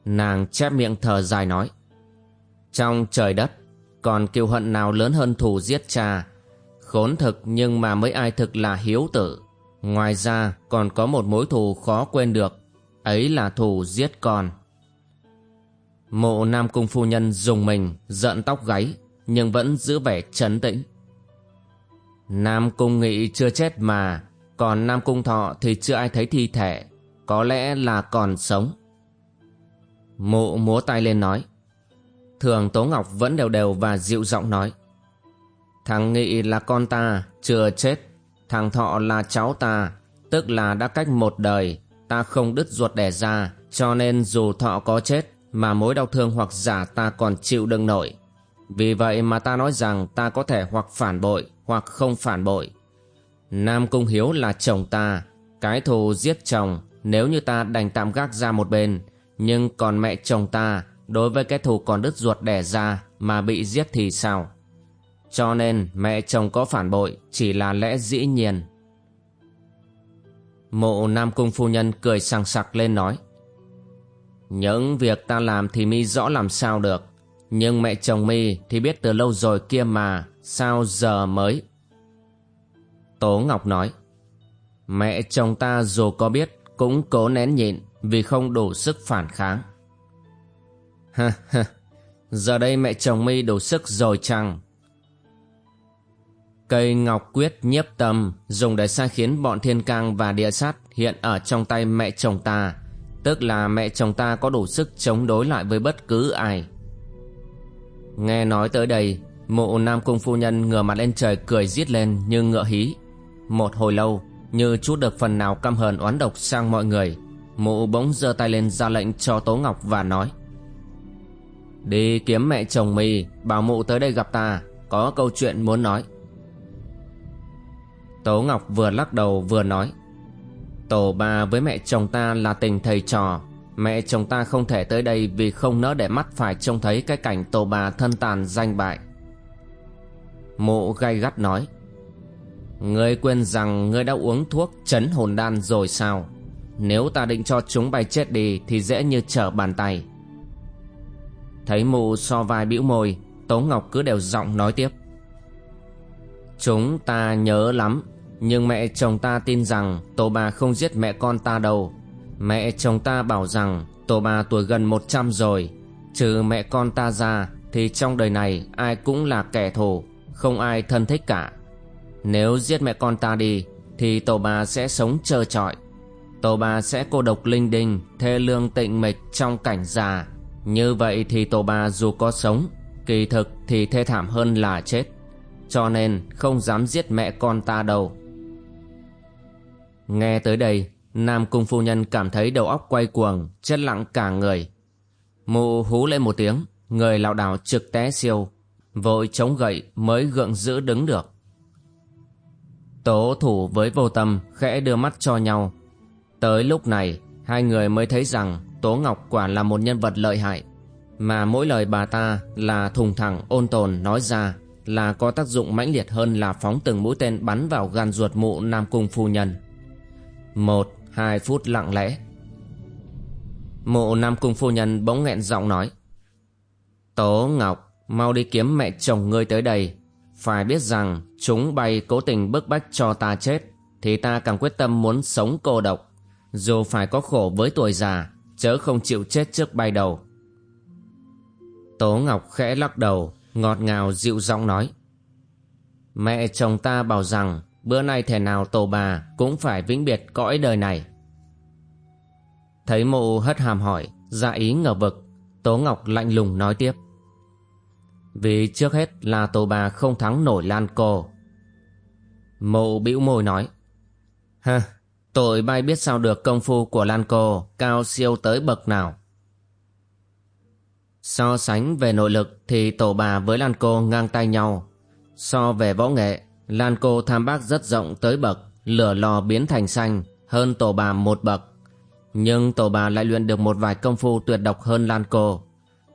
Nàng chép miệng thở dài nói, Trong trời đất, Còn kiêu hận nào lớn hơn thù giết cha? Khốn thực nhưng mà mấy ai thực là hiếu tử. Ngoài ra còn có một mối thù khó quên được, Ấy là thù giết con. Mộ Nam Cung Phu Nhân dùng mình, giận tóc gáy, Nhưng vẫn giữ vẻ trấn tĩnh. Nam Cung Nghị chưa chết mà, còn Nam Cung Thọ thì chưa ai thấy thi thể, có lẽ là còn sống. Mụ múa tay lên nói. Thường Tố Ngọc vẫn đều đều và dịu giọng nói. Thằng Nghị là con ta, chưa chết. Thằng Thọ là cháu ta, tức là đã cách một đời, ta không đứt ruột đẻ ra, cho nên dù Thọ có chết, mà mối đau thương hoặc giả ta còn chịu đựng nổi. Vì vậy mà ta nói rằng ta có thể hoặc phản bội, hoặc không phản bội. Nam Cung Hiếu là chồng ta, Cái thù giết chồng nếu như ta đành tạm gác ra một bên nhưng còn mẹ chồng ta đối với cái thù còn đứt ruột đẻ ra mà bị giết thì sao? Cho nên mẹ chồng có phản bội chỉ là lẽ dĩ nhiên. Mộ Nam Cung Phu Nhân cười sằng sặc lên nói. Những việc ta làm thì mi rõ làm sao được. Nhưng mẹ chồng mi thì biết từ lâu rồi kia mà, sao giờ mới? Tố Ngọc nói. Mẹ chồng ta dù có biết cũng cố nén nhịn vì không đủ sức phản kháng. Ha ha, giờ đây mẹ chồng mi đủ sức rồi chăng? Cây ngọc quyết nhiếp tâm dùng để sai khiến bọn thiên cang và địa sát hiện ở trong tay mẹ chồng ta, tức là mẹ chồng ta có đủ sức chống đối lại với bất cứ ai. Nghe nói tới đây, mộ nam cung phu nhân ngửa mặt lên trời cười giết lên như ngựa hí. Một hồi lâu, như chút được phần nào căm hờn oán độc sang mọi người, mụ bỗng giơ tay lên ra lệnh cho Tố Ngọc và nói Đi kiếm mẹ chồng mì, bảo mụ tới đây gặp ta, có câu chuyện muốn nói. Tố Ngọc vừa lắc đầu vừa nói Tổ bà với mẹ chồng ta là tình thầy trò Mẹ chồng ta không thể tới đây vì không nỡ để mắt phải trông thấy cái cảnh tổ bà thân tàn danh bại Mụ gay gắt nói, Ngươi quên rằng ngươi đã uống thuốc chấn hồn đan rồi sao? Nếu ta định cho chúng bay chết đi thì dễ như trở bàn tay. Thấy mụ so vai bĩu môi, Tố Ngọc cứ đều giọng nói tiếp, Chúng ta nhớ lắm, nhưng mẹ chồng ta tin rằng tổ bà không giết mẹ con ta đâu. Mẹ chồng ta bảo rằng tổ bà tuổi gần 100 rồi, Trừ mẹ con ta ra thì trong đời này ai cũng là kẻ thù. Không ai thân thích cả. Nếu giết mẹ con ta đi thì tổ bà sẽ sống trơ trọi. Tổ bà sẽ cô độc linh đình Thê lương tịnh mịch trong cảnh già. Như vậy thì tổ bà dù có sống Kỳ thực thì thê thảm hơn là chết. Cho nên không dám giết mẹ con ta đâu. Nghe tới đây, Nam Cung Phu Nhân cảm thấy đầu óc quay cuồng, chết lặng cả người. Mụ hú lên một tiếng, người lảo đảo trực té siêu, vội chống gậy mới gượng giữ đứng được. Tố thủ với vô tâm khẽ đưa mắt cho nhau. Tới lúc này, hai người mới thấy rằng Tố Ngọc quả là một nhân vật lợi hại, mà mỗi lời bà ta là thùng thẳng ôn tồn nói ra là có tác dụng mãnh liệt hơn là phóng từng mũi tên bắn vào gan ruột mụ Nam Cung Phu Nhân. Một, hai phút lặng lẽ. mụ Nam Cung phu nhân bỗng nghẹn giọng nói. Tố Ngọc, mau đi kiếm mẹ chồng ngươi tới đây. Phải biết rằng chúng bay cố tình bức bách cho ta chết, thì ta càng quyết tâm muốn sống cô độc. Dù phải có khổ với tuổi già, chớ không chịu chết trước bay đầu. Tố Ngọc khẽ lắc đầu, ngọt ngào dịu giọng nói. Mẹ chồng ta bảo rằng bữa nay thể nào tổ bà cũng phải vĩnh biệt cõi đời này. Thấy mụ hất hàm hỏi, dạ ý ngờ vực, Tố Ngọc lạnh lùng nói tiếp. Vì trước hết là tổ bà không thắng nổi Lan Cô. Mộ bĩu môi nói. Ha, tội bay biết sao được công phu của Lan Cô cao siêu tới bậc nào. So sánh về nội lực thì tổ bà với Lan Cô ngang tay nhau. So về võ nghệ Lan cô tham bác rất rộng tới bậc lửa lò biến thành xanh hơn tổ bà một bậc. Nhưng tổ bà lại luyện được một vài công phu tuyệt độc hơn Lan cô.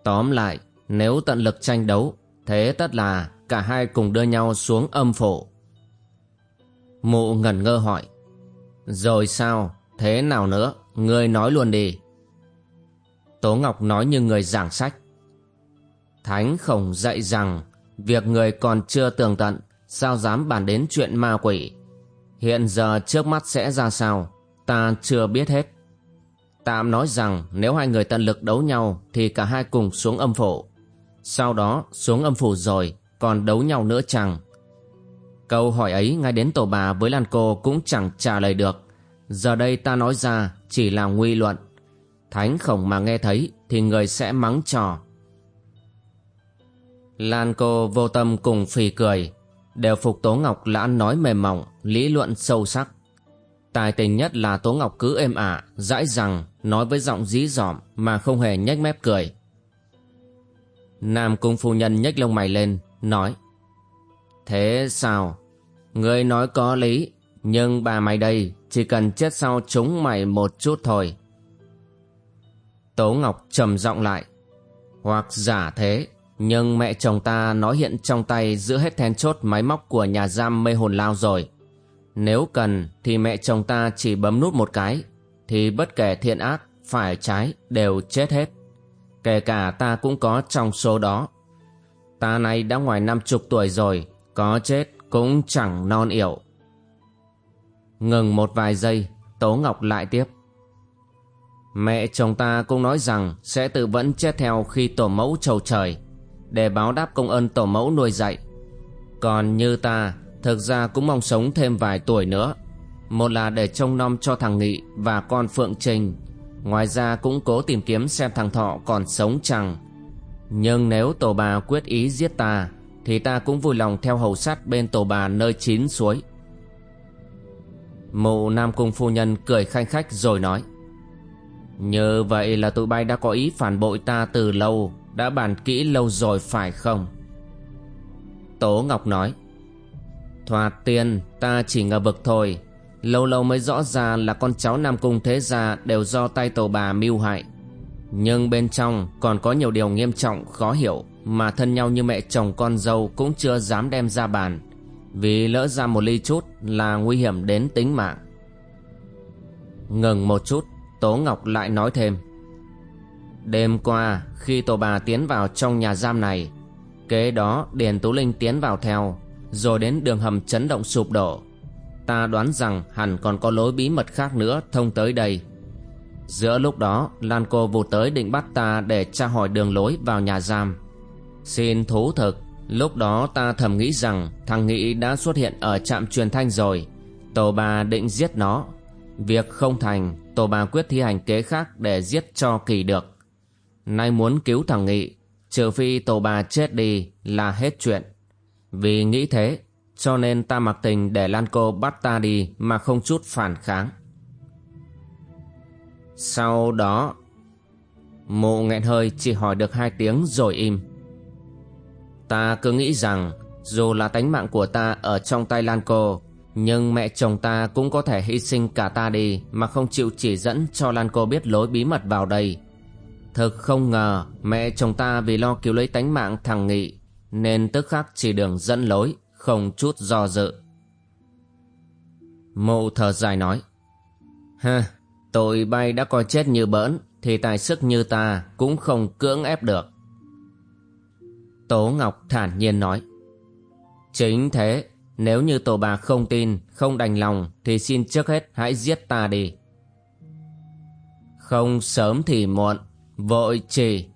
Tóm lại, nếu tận lực tranh đấu, thế tất là cả hai cùng đưa nhau xuống âm phủ. Mụ ngẩn ngơ hỏi. Rồi sao? Thế nào nữa? Ngươi nói luôn đi. Tố Ngọc nói như người giảng sách. Thánh khổng dạy rằng việc người còn chưa tường tận Sao dám bàn đến chuyện ma quỷ Hiện giờ trước mắt sẽ ra sao Ta chưa biết hết Tạm nói rằng nếu hai người tận lực đấu nhau Thì cả hai cùng xuống âm phủ sau đó xuống âm phủ rồi Còn đấu nhau nữa chẳng Câu hỏi ấy ngay đến tổ bà với Lan Cô cũng chẳng trả lời được Giờ đây ta nói ra chỉ là nguy luận Thánh khổng mà nghe thấy thì người sẽ mắng trò Lan Cô vô tâm cùng phì cười đều phục Tố Ngọc là ăn nói mềm mỏng, lý luận sâu sắc. Tài tình nhất là Tố Ngọc cứ êm ả, dãi rằng, nói với giọng dí dỏm mà không hề nhếch mép cười. Nam Cung Phu Nhân nhếch lông mày lên, nói Thế sao? Ngươi nói có lý, nhưng bà mày đây, chỉ cần chết sau chúng mày một chút thôi. Tố Ngọc trầm giọng lại. Hoặc giả thế, nhưng mẹ chồng ta nói hiện trong tay giữ hết then chốt máy móc của nhà giam mê hồn lao rồi. Nếu cần thì mẹ chồng ta chỉ bấm nút một cái, thì bất kể thiện ác, phải trái đều chết hết. Kể cả ta cũng có trong số đó. Ta này đã ngoài năm chục tuổi rồi, có chết cũng chẳng non yểu. Ngừng một vài giây, Tố Ngọc lại tiếp. Mẹ chồng ta cũng nói rằng sẽ tự vẫn chết theo khi tổ mẫu trầu trời, để báo đáp công ơn tổ mẫu nuôi dạy. Còn như ta, thực ra cũng mong sống thêm vài tuổi nữa. Một là để trông nom cho thằng Nghị và con Phượng Trình. Ngoài ra cũng cố tìm kiếm xem thằng Thọ còn sống chăng. Nhưng nếu tổ bà quyết ý giết ta, thì ta cũng vui lòng theo hầu sát bên tổ bà nơi chín suối. Mụ Nam Cung phu nhân cười khanh khách rồi nói Như vậy là tụi bay đã có ý phản bội ta từ lâu Đã bàn kỹ lâu rồi phải không Tố Ngọc nói Thoạt tiên ta chỉ ngờ vực thôi Lâu lâu mới rõ ra là con cháu Nam Cung thế gia đều do tay tổ bà mưu hại. Nhưng bên trong còn có nhiều điều nghiêm trọng, khó hiểu, Mà thân nhau như mẹ chồng con dâu cũng chưa dám đem ra bàn, vì lỡ ra một ly chút là nguy hiểm đến tính mạng. Ngừng một chút, Tố Ngọc lại nói thêm. Đêm qua, khi tổ bà tiến vào trong nhà giam này, Kế đó Điền Tú Linh tiến vào theo, Rồi đến đường hầm chấn động sụp đổ. Ta đoán rằng hẳn còn có lối bí mật khác nữa thông tới đây Giữa lúc đó Lan cô vụt tới định bắt ta để tra hỏi đường lối vào nhà giam Xin thú thực Lúc đó ta thầm nghĩ rằng thằng Nghị đã xuất hiện ở trạm truyền thanh rồi. Tổ bà định giết nó. Việc không thành, tổ bà quyết thi hành kế khác để giết cho kỳ được. Nay muốn cứu thằng Nghị, trừ phi tổ bà chết đi là hết chuyện. Vì nghĩ thế, cho nên ta mặc tình để Lan Cô bắt ta đi mà không chút phản kháng. Sau đó, mụ nghẹn hơi chỉ hỏi được hai tiếng rồi im. Ta cứ nghĩ rằng dù là tánh mạng của ta ở trong tay Lan Cô nhưng mẹ chồng ta cũng có thể hy sinh cả ta đi mà không chịu chỉ dẫn cho Lan Cô biết lối bí mật vào đây. Thực không ngờ mẹ chồng ta vì lo cứu lấy tánh mạng thằng Nghị nên tức khắc chỉ đường dẫn lối, không chút do dự. Mộ thở dài nói Ha, tội bay đã coi chết như bỡn thì tài sức như ta cũng không cưỡng ép được. Tố Ngọc thản nhiên nói. Chính thế, nếu như tổ bà không tin, không đành lòng thì xin trước hết hãy giết ta đi. Không sớm thì muộn, vội trì.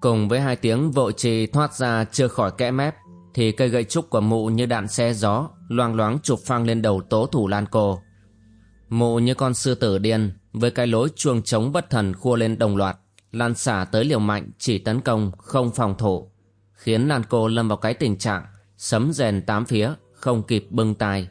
Cùng với hai tiếng vội trì thoát ra chưa khỏi kẽ mép, thì cây gậy trúc của mụ như đạn xe gió, loang loáng chụp phăng lên đầu tố thủ lan cô. Mụ như con sư tử điên, với cái lối chuông trống bất thần khua lên đồng loạt, lan xả tới liều mạnh chỉ tấn công, không phòng thủ khiến Lan cô lâm vào cái tình trạng sấm rèn tám phía, không kịp bưng tay.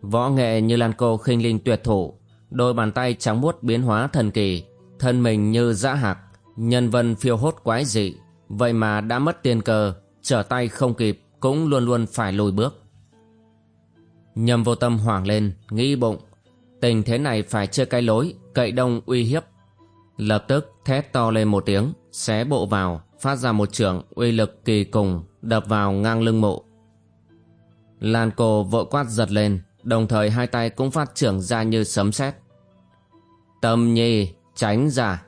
Võ nghệ như Lan cô khinh linh tuyệt thủ, đôi bàn tay trắng muốt biến hóa thần kỳ, thân mình như dã hạc, nhân vân phiêu hốt quái dị, vậy mà đã mất tiên cơ, trở tay không kịp cũng luôn luôn phải lùi bước. Nhầm vô tâm hoảng lên, nghĩ bụng, tình thế này phải chơi cái lối, cậy đông uy hiếp. Lập tức thét to lên một tiếng, xé bộ vào, phát ra một trường uy lực kỳ cùng đập vào ngang lưng mộ. Lan cô vội quát giật lên, đồng thời hai tay cũng phát trưởng ra như sấm sét. Tâm nhi, tránh ra.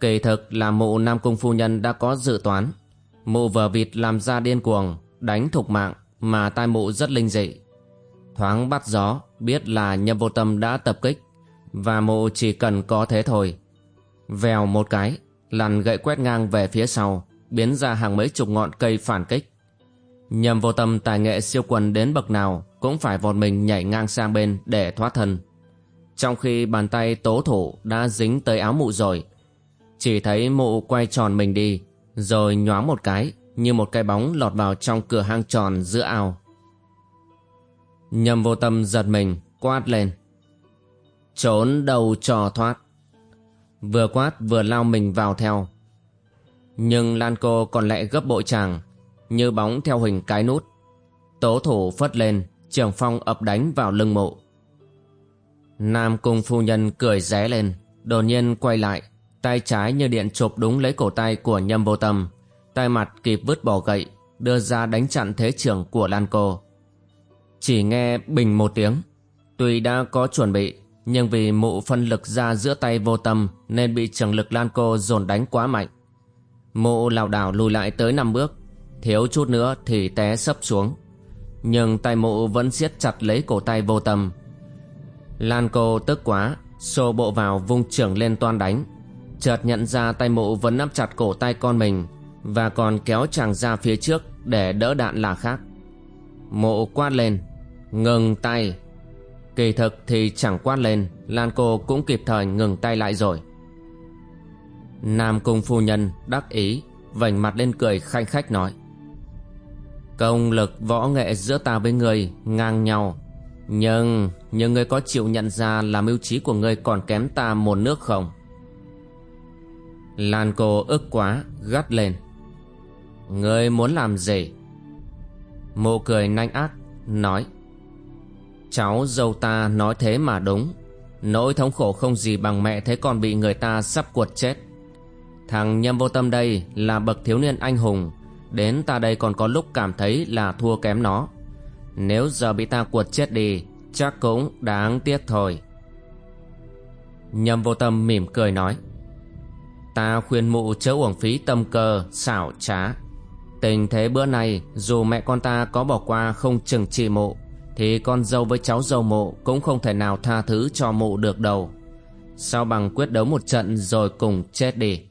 Kỳ thực là mụ Nam Cung Phu Nhân đã có dự toán. Mụ vờ vịt làm ra điên cuồng, đánh thục mạng mà tai mụ rất linh dị. Thoáng bắt gió, biết là nhâm vô tâm đã tập kích, và mụ chỉ cần có thế thôi. Vèo một cái, lằn gậy quét ngang về phía sau biến ra hàng mấy chục ngọn cây phản kích nhầm vô tâm tài nghệ siêu quần đến bậc nào cũng phải vọt mình nhảy ngang sang bên để thoát thân trong khi bàn tay tố thủ đã dính tới áo mụ rồi chỉ thấy mụ quay tròn mình đi rồi nhóa một cái như một cái bóng lọt vào trong cửa hang tròn giữa ao nhầm vô tâm giật mình quát lên trốn đầu trò thoát vừa quát vừa lao mình vào theo. Nhưng Lan cô còn lại gấp bội chàng, như bóng theo hình cái nút. Tố thủ phất lên, Trường phong ập đánh vào lưng mộ. Nam cung phu nhân cười ré lên Đột nhiên quay lại Tay trái như điện chụp đúng lấy cổ tay của nhâm vô tâm, Tay mặt kịp vứt bỏ gậy, Đưa ra đánh chặn thế trưởng của Lan cô. Chỉ nghe bình một tiếng, Tuy đã có chuẩn bị, Nhưng vì mụ phân lực ra giữa tay vô tâm Nên bị trường lực Lan cô dồn đánh quá mạnh. Mụ lảo đảo lùi lại tới năm bước, Thiếu chút nữa thì té sấp xuống. Nhưng tay mụ vẫn siết chặt lấy cổ tay vô tâm. Lan cô tức quá, Xô bộ vào vung trưởng lên toan đánh. Chợt nhận ra tay mụ vẫn nắm chặt cổ tay con mình Và còn kéo chàng ra phía trước Để đỡ đạn là khác. Mụ quát lên, Ngừng tay. Kỳ thực thì chẳng quát lên, Lan cô cũng kịp thời ngừng tay lại rồi. Nam cung phu nhân đắc ý vành mặt lên cười khanh khách nói, Công lực võ nghệ giữa ta với người ngang nhau, Nhưng Nhưng người có chịu nhận ra là mưu trí của người còn kém ta một nước không? Lan cô ức quá, gắt lên. Ngươi muốn làm gì? Mộ cười nanh ác, Nói. Cháu dâu ta nói thế mà đúng. Nỗi thống khổ không gì bằng mẹ thấy con bị người ta sắp cuột chết. Thằng nhâm vô tâm đây là bậc thiếu niên anh hùng. Đến ta đây còn có lúc cảm thấy là thua kém nó. Nếu giờ bị ta cuột chết đi, Chắc cũng đáng tiếc thôi. Nhâm vô tâm mỉm cười nói. Ta khuyên mụ chớ uổng phí tâm cơ, xảo trá. Tình thế bữa nay, Dù mẹ con ta có bỏ qua không chừng trị mụ, Thì con dâu với cháu dâu mụ Cũng không thể nào tha thứ cho mụ được đâu. Sao bằng quyết đấu một trận Rồi cùng chết đi?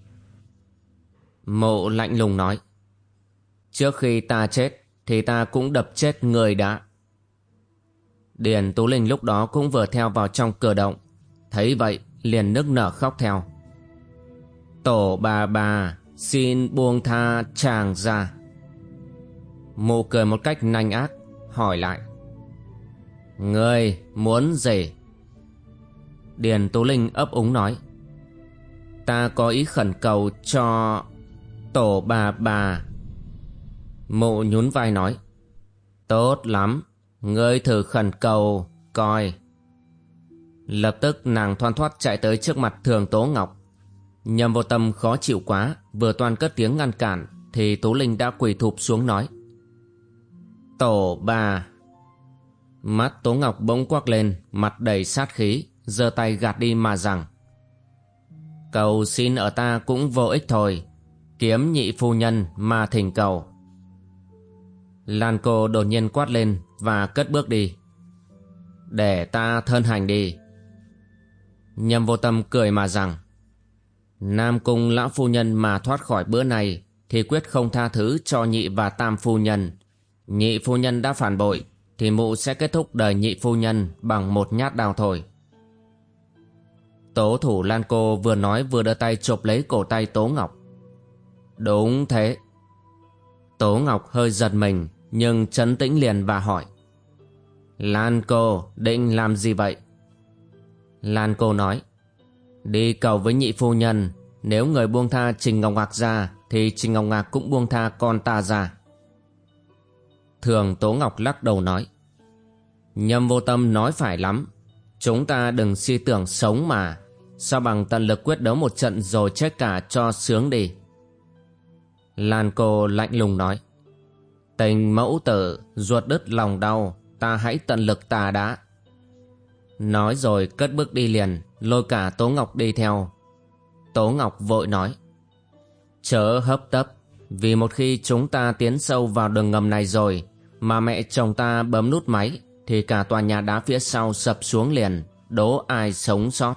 Mụ lạnh lùng nói. Trước khi ta chết, Thì ta cũng đập chết người đã. Điền Tú Linh lúc đó cũng vừa theo vào trong cửa động. Thấy vậy, liền nức nở khóc theo. Tổ bà bà, xin buông tha chàng ra. Mụ cười một cách nanh ác, Hỏi lại. Ngươi muốn gì? Điền Tú Linh ấp úng nói. Ta có ý khẩn cầu cho Tổ bà bà. Mụ nhún vai nói. Tốt lắm, Ngươi thử khẩn cầu, Coi. Lập tức nàng thoăn thoắt chạy tới trước mặt thường Tố Ngọc. Nhầm vô tâm khó chịu quá, Vừa toàn cất tiếng ngăn cản, Thì Tố Linh đã quỳ thụp xuống nói. Tổ bà Mắt Tố Ngọc bỗng quắc lên, Mặt đầy sát khí, giơ tay gạt đi mà rằng, Cầu xin ở ta cũng vô ích thôi, Kiếm nhị phu nhân mà thỉnh cầu. Lan cô đột nhiên quát lên Và cất bước đi. Để ta thân hành đi. Nhâm vô tâm cười mà rằng Nam cung lão phu nhân mà thoát khỏi bữa này Thì quyết không tha thứ cho nhị và tam phu nhân. Nhị phu nhân đã phản bội Thì mụ sẽ kết thúc đời nhị phu nhân Bằng một nhát đào thổi Tố thủ Lan cô vừa nói vừa đưa tay chộp lấy cổ tay Tố Ngọc. Đúng thế. Tố Ngọc hơi giật mình Nhưng chấn tĩnh liền và hỏi. Lan cô, định làm gì vậy? Lan cô nói. Đi cầu với nhị phu nhân. Nếu người buông tha Trình Ngọc Ngạc ra, Thì Trình Ngọc Ngạc cũng buông tha con ta ra. Thường Tố Ngọc lắc đầu nói, Nhâm vô tâm nói phải lắm. Chúng ta đừng suy tưởng sống mà. Sao bằng tận lực quyết đấu một trận rồi chết cả cho sướng đi. Lan cô lạnh lùng nói, Tình mẫu tử, ruột đứt lòng đau, Ta hãy tận lực ta đã. Nói rồi cất bước đi liền. Lôi cả Tố Ngọc đi theo. Tố Ngọc vội nói, Chớ hấp tấp, Vì một khi chúng ta tiến sâu vào đường ngầm này rồi, Mà mẹ chồng ta bấm nút máy, Thì cả tòa nhà đá phía sau sập xuống liền, Đố ai sống sót.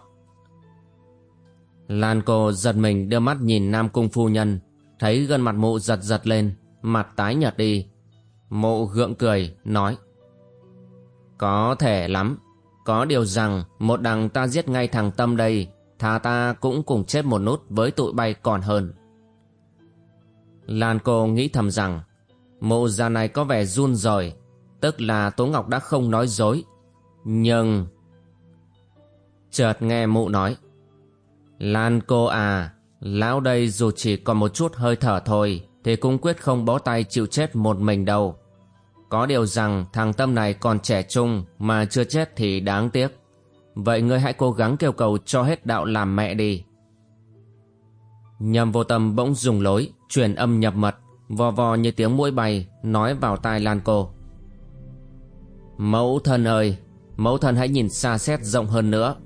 Lan cô giật mình đưa mắt nhìn Nam Cung Phu Nhân, Thấy gân mặt mụ giật giật lên, Mặt tái nhợt đi. Mụ gượng cười, nói, Có thể lắm có điều rằng, Một đằng ta giết ngay thằng Tâm đây, Thà ta cũng cùng chết một nút Với tụi bay còn hơn. Lan cô nghĩ thầm rằng Mụ già này có vẻ run rồi Tức là Tố Ngọc đã không nói dối. Nhưng, Chợt nghe mụ nói, Lan cô à Lão đây dù chỉ còn một chút hơi thở thôi, Thì cũng quyết không bó tay chịu chết một mình đâu. Có điều rằng thằng Tâm này còn trẻ trung mà chưa chết thì đáng tiếc. Vậy ngươi hãy cố gắng kêu cầu cho hết đạo làm mẹ đi. Nhầm vô tâm bỗng dùng lối, truyền âm nhập mật, vò vò như tiếng mũi bay, nói vào tai Lan cô. Mẫu thân ơi, mẫu thân hãy nhìn xa xét rộng hơn nữa.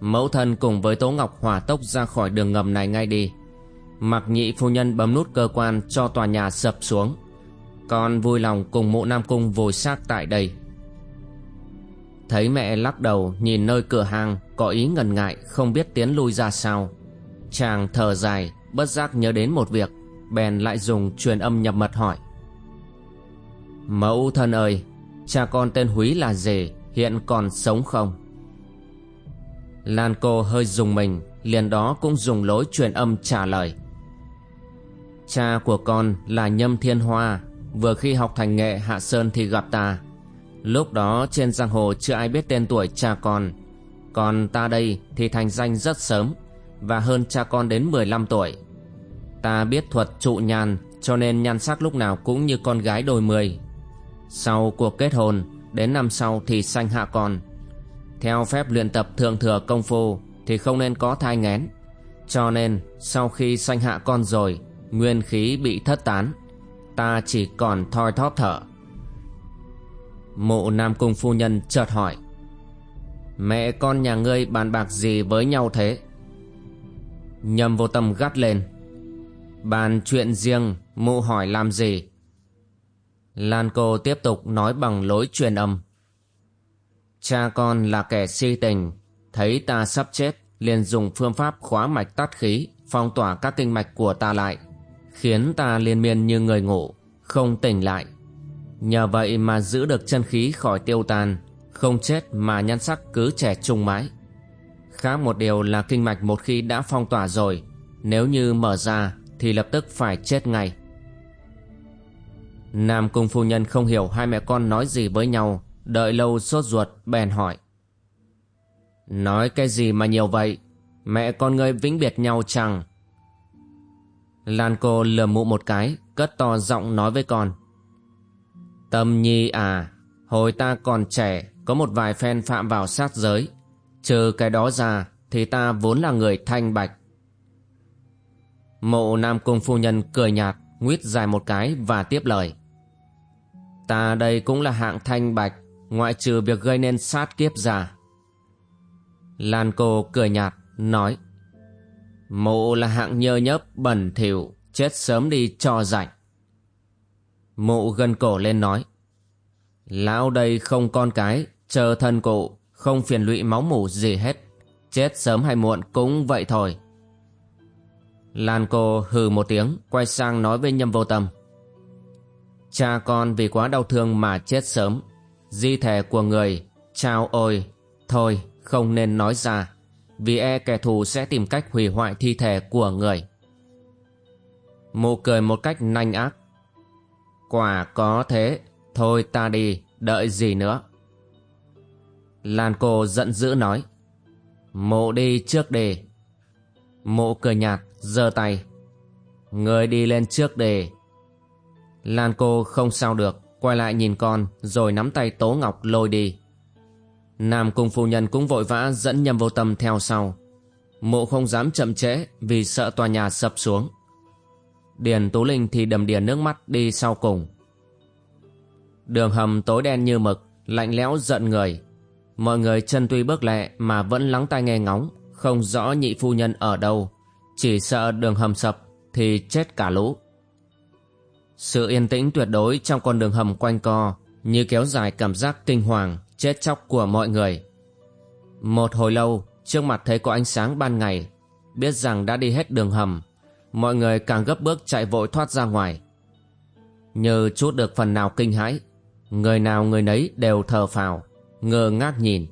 Mẫu thân cùng với Tố Ngọc hỏa tốc ra khỏi đường ngầm này ngay đi. Mặc nhị phu nhân bấm nút cơ quan cho tòa nhà sập xuống. Con vui lòng cùng mụ Nam Cung vùi xác tại đây. Thấy mẹ lắc đầu nhìn nơi cửa hàng có ý ngần ngại không biết tiến lui ra sao. Chàng thở dài bất giác nhớ đến một việc bèn lại dùng truyền âm nhập mật hỏi. Mẫu thân ơi, cha con tên Húy là gì, hiện còn sống không? Lan cô hơi dùng mình, liền đó cũng dùng lối truyền âm trả lời. Cha của con là Nhâm Thiên Hoa, vừa khi học thành nghệ Hạ Sơn thì gặp ta. Lúc đó trên giang hồ chưa ai biết tên tuổi cha con, còn ta đây thì thành danh rất sớm và hơn cha con đến 15 tuổi. Ta biết thuật trụ nhàn cho nên nhan sắc lúc nào cũng như con gái đôi mươi. Sau cuộc kết hôn, đến năm sau thì sanh hạ con. Theo phép luyện tập thường thừa công phu thì không nên có thai nghén, Cho nên sau khi sanh hạ con rồi, nguyên khí bị thất tán. Ta chỉ còn thoi thóp thở. Mộ Nam Cung phu nhân chợt hỏi. Mẹ con nhà ngươi bàn bạc gì với nhau thế? Nhầm vô tâm gắt lên. Bàn chuyện riêng, mụ hỏi làm gì? Lan cô tiếp tục nói bằng lối truyền âm. Cha con là kẻ si tình, thấy ta sắp chết, liền dùng phương pháp khóa mạch tắt khí, phong tỏa các kinh mạch của ta lại, khiến ta liên miên như người ngủ, không tỉnh lại. Nhờ vậy mà giữ được chân khí khỏi tiêu tan, không chết mà nhan sắc cứ trẻ trung mãi. Khác một điều là kinh mạch một khi đã phong tỏa rồi, nếu như mở ra thì lập tức phải chết ngay. Nam Cung phu nhân không hiểu hai mẹ con nói gì với nhau, đợi lâu sốt ruột bèn hỏi. Nói cái gì mà nhiều vậy? Mẹ con ngươi vĩnh biệt nhau chẳng? Lan cô lừa mụ một cái, cất to giọng nói với con. Tâm nhi à, hồi ta còn trẻ, có một vài phen phạm vào sát giới. Trừ cái đó ra, thì ta vốn là người thanh bạch. Mộ Nam Cung phu nhân cười nhạt, nguyết dài một cái và tiếp lời. Ta đây cũng là hạng thanh bạch, ngoại trừ việc gây nên sát kiếp ra. Lan cô cười nhạt, nói. Mộ là hạng nhơ nhớp, bẩn thỉu, chết sớm đi cho rảnh. Mộ gần cổ lên nói. Lão đây không con cái, chờ thân cụ, không phiền lụy máu mủ gì hết. Chết sớm hay muộn cũng vậy thôi. Lan cô hừ một tiếng, quay sang nói với nhâm vô tâm. Cha con vì quá đau thương mà chết sớm. Di thể của người, chao ôi, thôi không nên nói ra. Vì e kẻ thù sẽ tìm cách hủy hoại thi thể của người. Mụ cười một cách nanh ác. Quả có thế, thôi ta đi, đợi gì nữa. Lan cô giận dữ nói. Mụ đi trước đi. Mụ cười nhạt, giơ tay. Người đi lên trước đi. Lan cô không sao được, quay lại nhìn con rồi nắm tay Tố Ngọc lôi đi. Nam cung phu nhân cũng vội vã dẫn nhầm vô tâm theo sau. Mộ không dám chậm trễ vì sợ tòa nhà sập xuống. Điền Tú Linh thì đầm đìa nước mắt đi sau cùng. Đường hầm tối đen như mực, lạnh lẽo giận người. Mọi người chân tuy bước lẹ mà vẫn lắng tai nghe ngóng, không rõ nhị phu nhân ở đâu. Chỉ sợ đường hầm sập thì chết cả lũ. Sự yên tĩnh tuyệt đối trong con đường hầm quanh co như kéo dài cảm giác kinh hoàng, chết chóc của mọi người. Một hồi lâu, trước mặt thấy có ánh sáng ban ngày, biết rằng đã đi hết đường hầm, mọi người càng gấp bước chạy vội thoát ra ngoài. Như chút được phần nào kinh hãi, người nào người nấy đều thờ phào, ngơ ngác nhìn.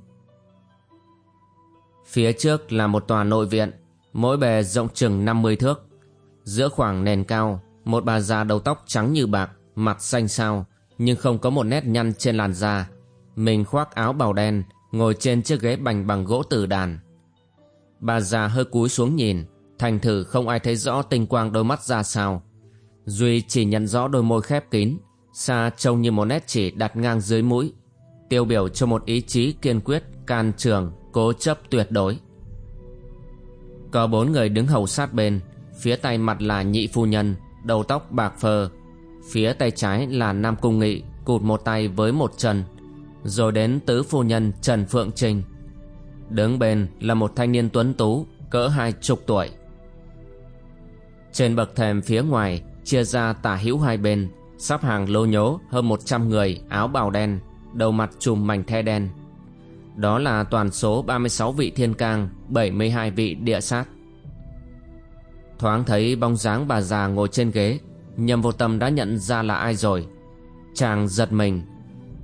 Phía trước là một tòa nội viện, mỗi bề rộng chừng 50 thước. Giữa khoảng nền cao một bà già đầu tóc trắng như bạc, mặt xanh xao, nhưng không có một nét nhăn trên làn da. Mình khoác áo bào đen, ngồi trên chiếc ghế bành bằng gỗ tử đàn. Bà già hơi cúi xuống nhìn, thành thử không ai thấy rõ tinh quang đôi mắt ra sao. Duy chỉ nhận rõ đôi môi khép kín, xa trông như một nét chỉ đặt ngang dưới mũi tiêu biểu cho một ý chí kiên quyết can trường cố chấp tuyệt đối có bốn người đứng hầu sát bên phía tay mặt là nhị phu nhân đầu tóc bạc phơ phía tay trái là nam cung nghị cụt một tay với một chân rồi đến tứ phu nhân trần phượng trinh đứng bên là một thanh niên tuấn tú, cỡ hai chục tuổi. Trên bậc thềm phía ngoài, chia ra tả hữu hai bên, sắp hàng lô nhố hơn một trăm người, áo bào đen, đầu mặt trùm mảnh the đen. Đó là toàn số 36 vị thiên cang 72 vị địa sát. Thoáng thấy bóng dáng bà già ngồi trên ghế nhầm vô tâm đã nhận ra là ai rồi. Chàng giật mình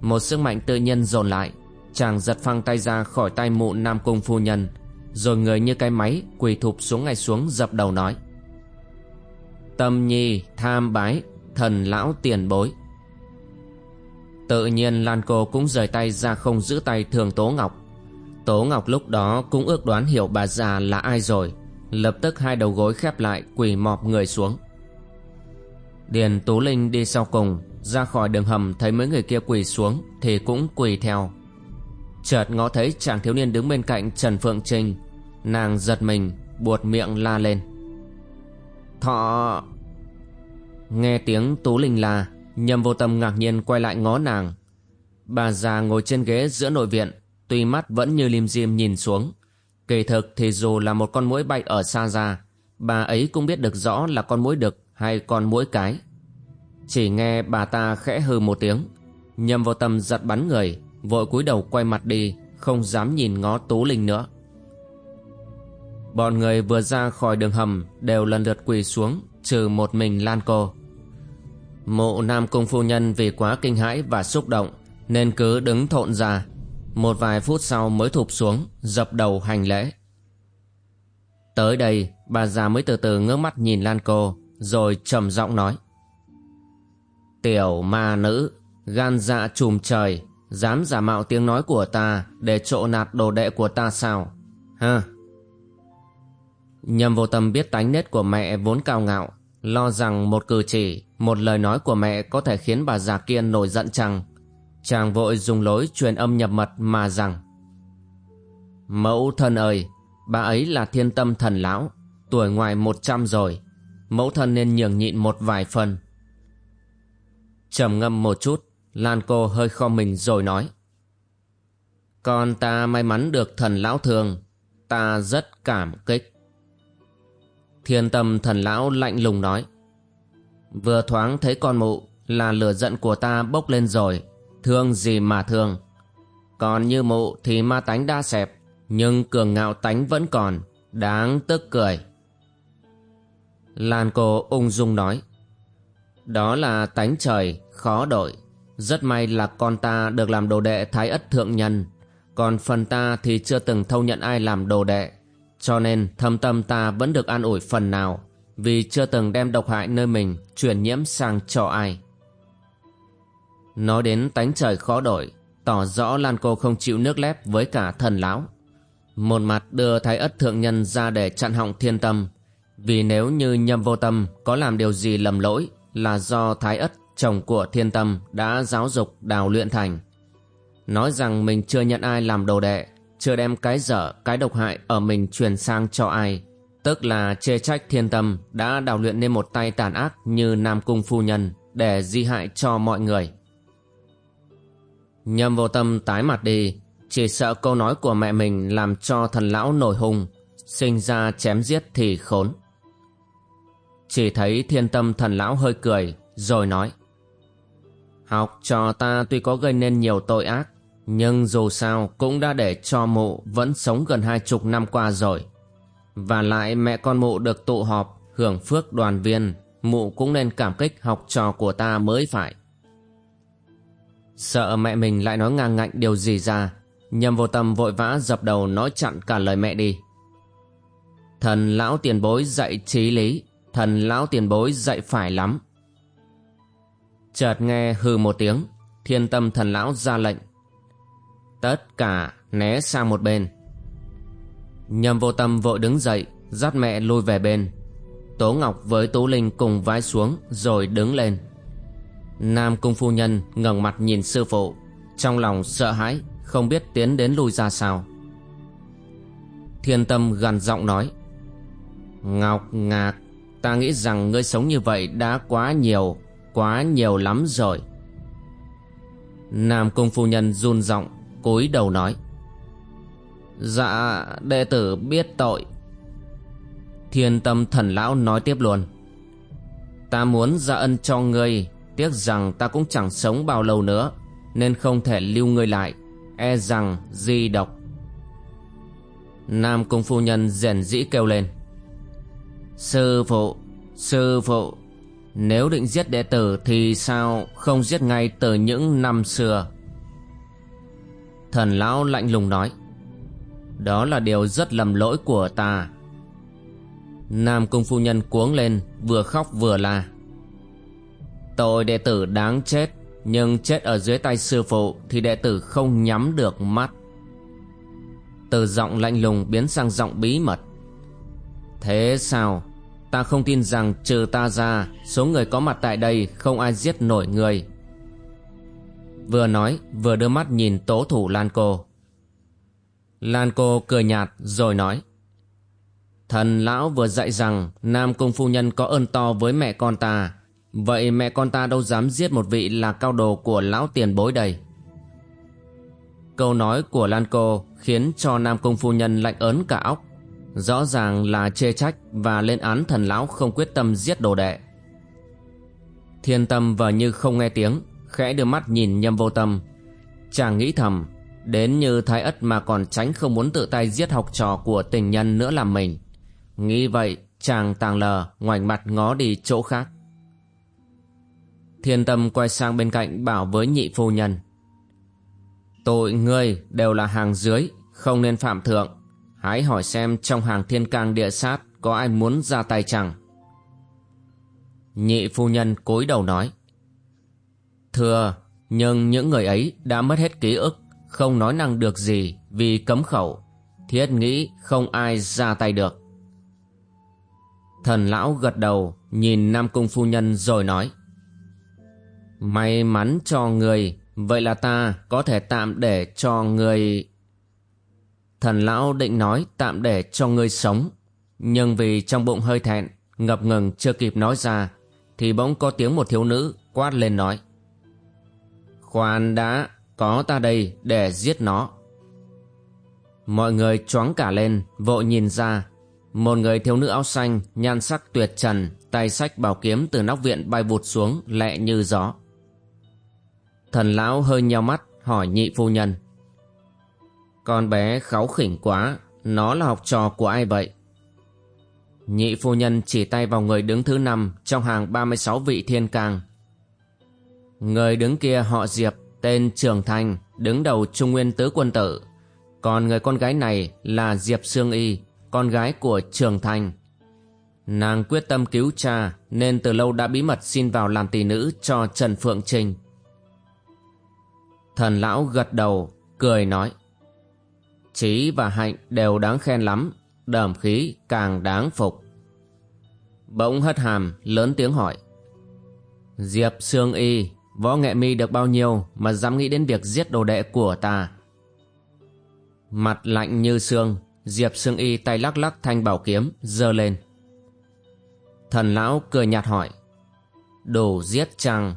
một sức mạnh tự nhiên dồn lại. Chàng giật phăng tay ra khỏi tay mụ nam cung phu nhân, rồi người như cái máy quỳ thụp xuống ngay xuống, dập đầu nói. Tâm nhi, tham bái, thần lão tiền bối. Tự nhiên lan cô cũng rời tay ra không giữ tay thường tố ngọc. Tố ngọc lúc đó cũng ước đoán hiểu bà già là ai rồi, lập tức hai đầu gối khép lại quỳ mọp người xuống. Điền tú linh đi sau cùng ra khỏi đường hầm thấy mấy người kia quỳ xuống thì cũng quỳ theo. Chợt ngó thấy chàng thiếu niên đứng bên cạnh trần phượng trinh nàng giật mình, buột miệng la lên. Thọ nghe tiếng tú linh la nhầm vô tâm ngạc nhiên quay lại ngó nàng. Bà già ngồi trên ghế giữa nội viện, tuy mắt vẫn như lim dim nhìn xuống. Kỳ thực thì dù là một con muỗi bay ở xa ra, bà ấy cũng biết được rõ là con muỗi đực hay con muỗi cái chỉ nghe bà ta khẽ hừ một tiếng. Nhầm vào tâm giật bắn người, vội cúi đầu quay mặt đi, không dám nhìn ngó tú linh nữa. Bọn người vừa ra khỏi đường hầm, đều lần lượt quỳ xuống, trừ một mình lan cô. Mộ nam cung phu nhân vì quá kinh hãi và xúc động, nên cứ đứng thộn ra. Một vài phút sau mới thụp xuống, dập đầu hành lễ. Tới đây, bà già mới từ từ ngước mắt nhìn lan cô, rồi trầm giọng nói tiểu ma nữ, gan dạ trùm trời, dám giả mạo tiếng nói của ta để trộ nạt đồ đệ của ta sao? Ha nhầm vô tâm biết tánh nết của mẹ vốn cao ngạo, lo rằng một cử chỉ, một lời nói của mẹ có thể khiến bà già kia nổi giận chăng chàng vội dùng lối truyền âm nhập mật mà rằng, mẫu thân ơi, bà ấy là thiên tâm thần lão, tuổi ngoài một trăm rồi. Mẫu thân nên nhường nhịn một vài phần trầm ngâm một chút, lan cô hơi kho mình rồi nói. Con ta may mắn được thần lão thương ta rất cảm kích. Thiên tâm thần lão lạnh lùng nói. Vừa thoáng thấy con mụ là lửa giận của ta bốc lên rồi, thương gì mà thương. Còn như mụ thì ma tánh đa xẹp, nhưng cường ngạo tánh vẫn còn, đáng tức cười. Lan cô ung dung nói. Đó là tánh trời khó đổi. Rất may là con ta được làm đồ đệ thái ất thượng nhân. Còn phần ta thì chưa từng thâu nhận ai làm đồ đệ. Cho nên thâm tâm ta vẫn được an ủi phần nào, vì chưa từng đem độc hại nơi mình truyền nhiễm sang cho ai. Nói đến tánh trời khó đổi, tỏ rõ lan cô không chịu nước lép với cả thần lão. Một mặt đưa thái ất thượng nhân ra để chặn họng thiên tâm, vì nếu như nhâm vô tâm có làm điều gì lầm lỗi là do thái ất chồng của thiên tâm đã giáo dục đào luyện thành. Nói rằng mình chưa nhận ai làm đồ đệ, chưa đem cái dở, cái độc hại ở mình truyền sang cho ai. Tức là chê trách thiên tâm đã đào luyện nên một tay tàn ác như nam cung phu nhân để di hại cho mọi người. Nhâm vô tâm tái mặt đi, chỉ sợ câu nói của mẹ mình làm cho thần lão nổi hung, sinh ra chém giết thì khốn. Chỉ thấy thiên tâm thần lão hơi cười, rồi nói học trò ta tuy có gây nên nhiều tội ác, nhưng dù sao cũng đã để cho mụ vẫn sống gần hai chục năm qua rồi. Và lại mẹ con mụ được tụ họp, hưởng phước đoàn viên, mụ cũng nên cảm kích học trò của ta mới phải. Sợ mẹ mình lại nói ngang ngạnh điều gì ra, nhầm vô tâm vội vã dập đầu nói chặn cả lời mẹ đi. Thần lão tiền bối dạy trí lý, thần lão tiền bối dạy phải lắm chợt nghe hừ một tiếng, thiên tâm thần lão ra lệnh. Tất cả né sang một bên. Nhầm vô tâm vội đứng dậy, dắt mẹ lui về bên. Tố ngọc với tú linh cùng vai xuống rồi đứng lên. Nam cung phu nhân ngẩng mặt nhìn sư phụ, Trong lòng sợ hãi, Không biết tiến đến lui ra sao. Thiên tâm gằn giọng nói, Ngọc Ngạc, Ta nghĩ rằng ngươi sống như vậy đã quá nhiều Quá nhiều lắm rồi. Nam cung phu nhân run giọng, cúi đầu nói. Dạ đệ tử biết tội. Thiên tâm thần lão nói tiếp luôn. Ta muốn ra ân cho ngươi, Tiếc rằng ta cũng chẳng sống bao lâu nữa, Nên không thể lưu ngươi lại E rằng di độc. Nam cung phu nhân rèn dĩ kêu lên. Sư phụ Sư phụ nếu định giết đệ tử thì sao Không giết ngay từ những năm xưa? Thần lão lạnh lùng nói, Đó là điều rất lầm lỗi của ta. Nam cung phu nhân cuống lên, Vừa khóc vừa la, Tội đệ tử đáng chết, Nhưng chết ở dưới tay sư phụ Thì đệ tử không nhắm được mắt. Từ giọng lạnh lùng biến sang giọng bí mật, Thế sao? Ta không tin rằng trừ ta ra, Số người có mặt tại đây Không ai giết nổi người. Vừa nói, vừa đưa mắt nhìn tố thủ Lan Cô. Lan Cô cười nhạt rồi nói, Thần lão vừa dạy rằng Nam Cung Phu Nhân có ơn to với mẹ con ta, Vậy mẹ con ta đâu dám giết một vị là cao đồ của lão tiền bối đây? Câu nói của Lan Cô khiến cho Nam Cung Phu Nhân lạnh ớn cả óc. Rõ ràng là chê trách và lên án thần lão không quyết tâm giết đồ đệ. Thiên tâm vờ như không nghe tiếng, Khẽ đưa mắt nhìn nhâm vô tâm. Chàng nghĩ thầm, Đến như thái ất mà còn tránh không muốn tự tay giết học trò của tình nhân nữa làm mình. Nghĩ vậy, chàng tàng lờ, ngoảnh mặt ngó đi chỗ khác. Thiên tâm quay sang bên cạnh bảo với nhị phu nhân. Tội ngươi đều là hàng dưới, Không nên phạm thượng. Hãy hỏi xem trong hàng thiên cang địa sát Có ai muốn ra tay chẳng Nhị phu nhân cúi đầu nói. Thưa, Nhưng những người ấy đã mất hết ký ức, Không nói năng được gì Vì cấm khẩu, Thiết nghĩ không ai ra tay được. Thần lão gật đầu, Nhìn Nam Cung phu nhân rồi nói. May mắn cho người, Vậy là ta có thể tạm để cho người Thần lão định nói tạm để cho ngươi sống. Nhưng vì trong bụng hơi thẹn, Ngập ngừng chưa kịp nói ra, Thì bỗng có tiếng một thiếu nữ quát lên nói. Khoan đã, Có ta đây để giết nó. Mọi người choáng cả lên, Vội nhìn ra. Một người thiếu nữ áo xanh, Nhan sắc tuyệt trần, Tay sách bảo kiếm từ nóc viện bay vụt xuống, Lẹ như gió. Thần lão hơi nheo mắt, hỏi nhị phu nhân. Con bé kháu khỉnh quá Nó là học trò của ai vậy? Nhị phu nhân chỉ tay vào người đứng thứ năm Trong hàng 36 vị thiên càng. Người đứng kia họ Diệp Tên Trường Thanh Đứng đầu Trung Nguyên Tứ Quân Tử. Còn người con gái này là Diệp Sương Y Con gái của Trường Thanh. Nàng quyết tâm cứu cha Nên từ lâu đã bí mật xin vào làm tỷ nữ cho Trần Phượng Trinh Thần lão gật đầu, cười nói. Trí và hạnh đều đáng khen lắm, đờm khí càng đáng phục. Bỗng hất hàm, lớn tiếng hỏi. Diệp Sương Y, võ nghệ mi được bao nhiêu mà dám nghĩ đến việc giết đồ đệ của ta? Mặt lạnh như xương, Diệp Sương Y tay lắc lắc thanh bảo kiếm, giơ lên. Thần lão cười nhạt hỏi. Đủ giết chăng?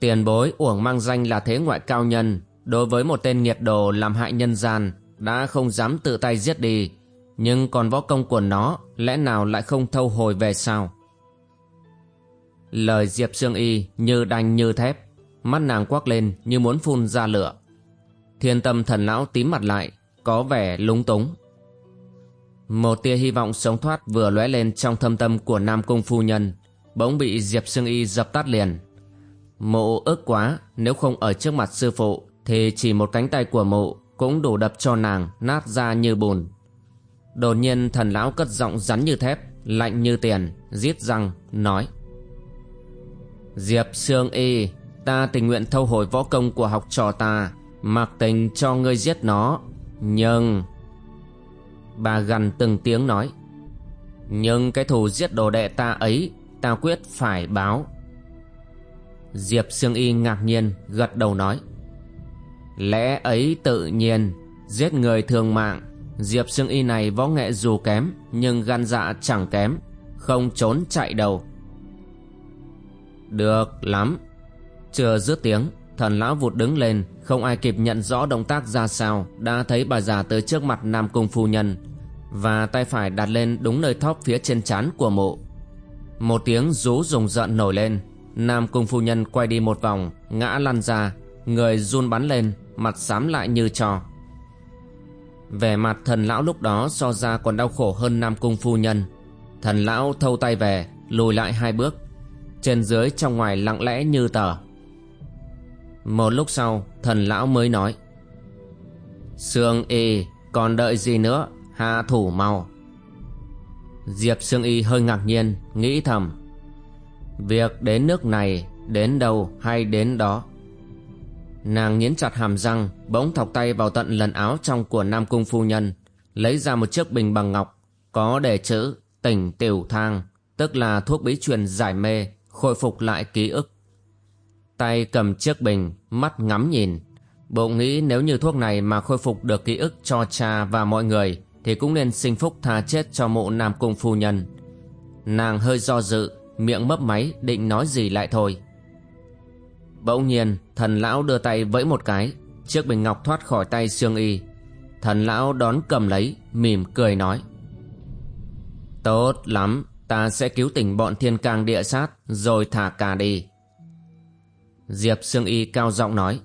Tiền bối uổng mang danh là thế ngoại cao nhân Đối với một tên nghiệt đồ làm hại nhân gian, Đã không dám tự tay giết đi. Nhưng còn võ công của nó Lẽ nào lại không thâu hồi về sao? Lời Diệp Sương Y như đanh như thép, Mắt nàng quắc lên như muốn phun ra lửa. Thiên tâm thần lão tím mặt lại, Có vẻ lúng túng. Một tia hy vọng sống thoát vừa lóe lên trong thâm tâm của Nam Cung Phu Nhân, Bỗng bị Diệp Sương Y dập tắt liền. Mộ ức quá, Nếu không ở trước mặt sư phụ thì chỉ một cánh tay của mụ Cũng đủ đập cho nàng nát ra như bùn. Đột nhiên thần lão cất giọng rắn như thép, Lạnh như tiền, Giết răng, nói. Diệp Sương Y, Ta tình nguyện thâu hồi võ công của học trò ta, Mặc tình cho ngươi giết nó, Nhưng Bà gần từng tiếng nói. Nhưng cái thù giết đồ đệ ta ấy, Ta quyết phải báo. Diệp Sương Y ngạc nhiên, gật đầu nói. Lẽ ấy tự nhiên, Giết người thường mạng. Diệp Sương Y này võ nghệ dù kém, Nhưng gan dạ chẳng kém, Không trốn chạy đâu Được lắm. Chưa dứt tiếng, Thần lão vụt đứng lên, Không ai kịp nhận rõ động tác ra sao, Đã thấy bà già tới trước mặt Nam Cung Phu Nhân, Và tay phải đặt lên đúng nơi thóp phía trên trán của mộ. Một tiếng rú rùng rợn nổi lên, Nam Cung Phu Nhân quay đi một vòng, Ngã lăn ra, Người run bắn lên. Mặt xám lại như trò Về mặt thần lão lúc đó so ra còn đau khổ hơn Nam Cung Phu Nhân. Thần lão thâu tay về, Lùi lại hai bước. Trên dưới trong ngoài lặng lẽ như tờ. Một lúc sau, thần lão mới nói, Sương y, còn đợi gì nữa? Hạ thủ mau. Diệp Sương y hơi ngạc nhiên, Nghĩ thầm, Việc đến nước này Đến đâu hay đến đó? Nàng nghiến chặt hàm răng Bỗng thọc tay vào tận lần áo trong của Nam Cung Phu Nhân Lấy ra một chiếc bình bằng ngọc Có đề chữ tỉnh tiểu thang Tức là thuốc bí truyền giải mê Khôi phục lại ký ức Tay cầm chiếc bình, mắt ngắm nhìn. Bụng nghĩ nếu như thuốc này mà khôi phục được ký ức cho cha và mọi người thì cũng nên sinh phúc tha chết cho mộ Nam Cung phu nhân. Nàng hơi do dự, miệng mấp máy định nói gì lại thôi. Bỗng nhiên, thần lão đưa tay vẫy một cái, chiếc bình ngọc thoát khỏi tay Sương Y. Thần lão đón cầm lấy, mỉm cười nói. Tốt lắm, ta sẽ cứu tỉnh bọn thiên cang địa sát, rồi thả cả đi. Diệp Sương Y cao giọng nói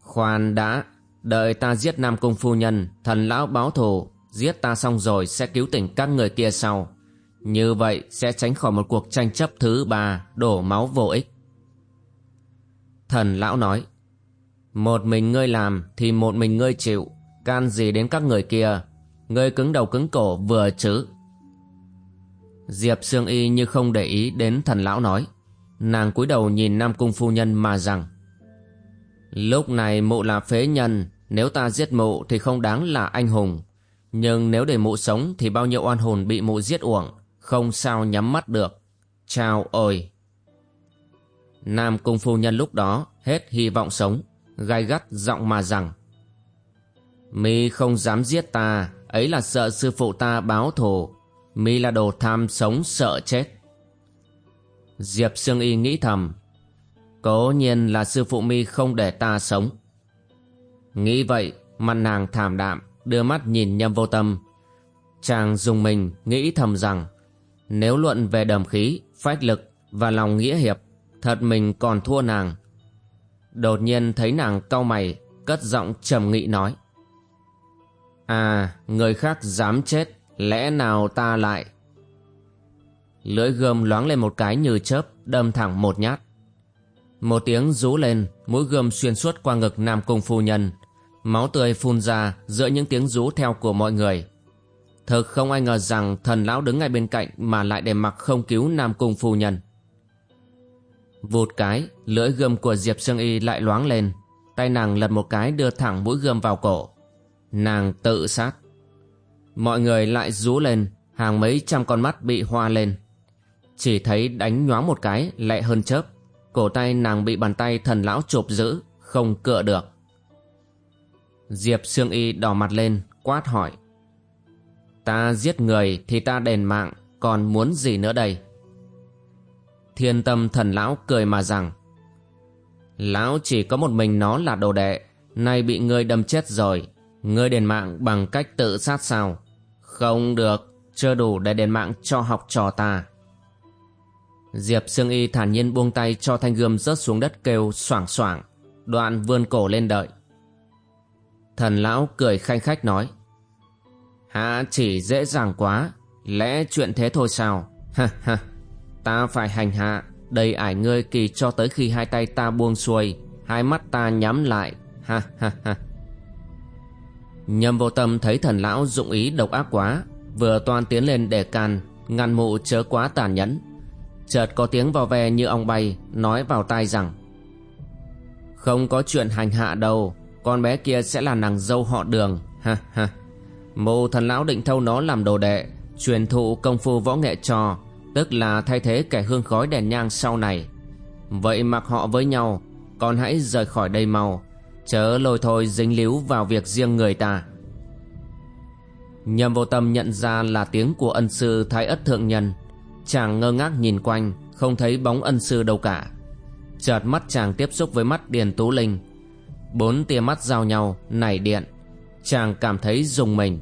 Khoan đã Đợi ta giết Nam Cung Phu Nhân Thần lão báo thù Giết ta xong rồi sẽ cứu tỉnh các người kia sau Như vậy sẽ tránh khỏi một cuộc tranh chấp thứ ba Đổ máu vô ích Thần lão nói, Một mình ngươi làm Thì một mình ngươi chịu, Can gì đến các người kia? Ngươi cứng đầu cứng cổ vừa chứ? Diệp Sương Y như không để ý đến thần lão nói, Nàng cúi đầu nhìn Nam Cung phu nhân mà rằng, Lúc này mụ là phế nhân, Nếu ta giết mụ thì không đáng là anh hùng. Nhưng nếu để mụ sống Thì bao nhiêu oan hồn bị mụ giết uổng, Không sao nhắm mắt được. Chào ôi. Nam Cung phu nhân lúc đó Hết hy vọng sống, Gai gắt giọng mà rằng, Mi không dám giết ta, Ấy là sợ sư phụ ta báo thù. Mi là đồ tham sống sợ chết. Diệp Sương Y nghĩ thầm, Cố nhiên là sư phụ mi không để ta sống. Nghĩ vậy, Mặt nàng thảm đạm, Đưa mắt nhìn nhâm vô tâm. Chàng dùng mình nghĩ thầm rằng, Nếu luận về đầm khí, Phách lực và lòng nghĩa hiệp Thật mình còn thua nàng. Đột nhiên thấy nàng cau mày, Cất giọng trầm nghị nói. À người khác dám chết, Lẽ nào ta lại? Lưỡi gươm loáng lên một cái như chớp, Đâm thẳng một nhát. Một tiếng rú lên, Mũi gươm xuyên suốt qua ngực Nam Cung phu nhân. Máu tươi phun ra Giữa những tiếng rú theo của mọi người. Thực không ai ngờ rằng Thần lão đứng ngay bên cạnh Mà lại để mặc không cứu Nam Cung phu nhân. Vụt cái, Lưỡi gươm của Diệp Sương Y lại loáng lên. Tay nàng lật một cái đưa thẳng mũi gươm vào cổ. Nàng tự sát. Mọi người lại rú lên, Hàng mấy trăm con mắt bị hoa lên. Chỉ thấy đánh nhoáng một cái, lẹ hơn chớp. Cổ tay nàng bị bàn tay thần lão chụp giữ, Không cựa được. Diệp Sương Y đỏ mặt lên, Quát hỏi. Ta giết người thì ta đền mạng, Còn muốn gì nữa đây? Thiên tâm thần lão cười mà rằng Lão chỉ có một mình nó là đồ đệ Nay bị ngươi đâm chết rồi Ngươi đền mạng bằng cách tự sát sao? Không được Chưa đủ để đền mạng cho học trò ta. Diệp Sương Y thản nhiên buông tay cho thanh gươm rớt xuống đất kêu xoảng xoảng, đoạn vươn cổ lên đợi. Thần lão cười khanh khách nói, Hạ chỉ dễ dàng quá, lẽ chuyện thế thôi sao, ha ha, ta phải hành hạ, đầy ải ngươi kỳ cho tới khi hai tay ta buông xuôi, hai mắt ta nhắm lại, ha ha ha. Nhâm vô tâm thấy thần lão dụng ý độc ác quá, vừa toan tiến lên để can, ngăn mụ chớ quá tàn nhẫn, Chợt có tiếng vò ve như ong bay Nói vào tai rằng Không có chuyện hành hạ đâu Con bé kia sẽ là nàng dâu họ đường. Ha ha. Mụ thần lão định thâu nó làm đồ đệ Truyền thụ công phu võ nghệ cho. Tức là thay thế kẻ hương khói đèn nhang sau này. Vậy mặc họ với nhau, Con hãy rời khỏi đây mau. Chớ lôi thôi dính líu vào việc riêng người ta. Nhâm vô tâm nhận ra là tiếng của ân sư Thái Ất Thượng Nhân. Chàng ngơ ngác nhìn quanh, Không thấy bóng ân sư đâu cả. Chợt mắt chàng tiếp xúc với mắt Điền Tú Linh. Bốn tia mắt giao nhau, Nảy điện. Chàng cảm thấy rùng mình.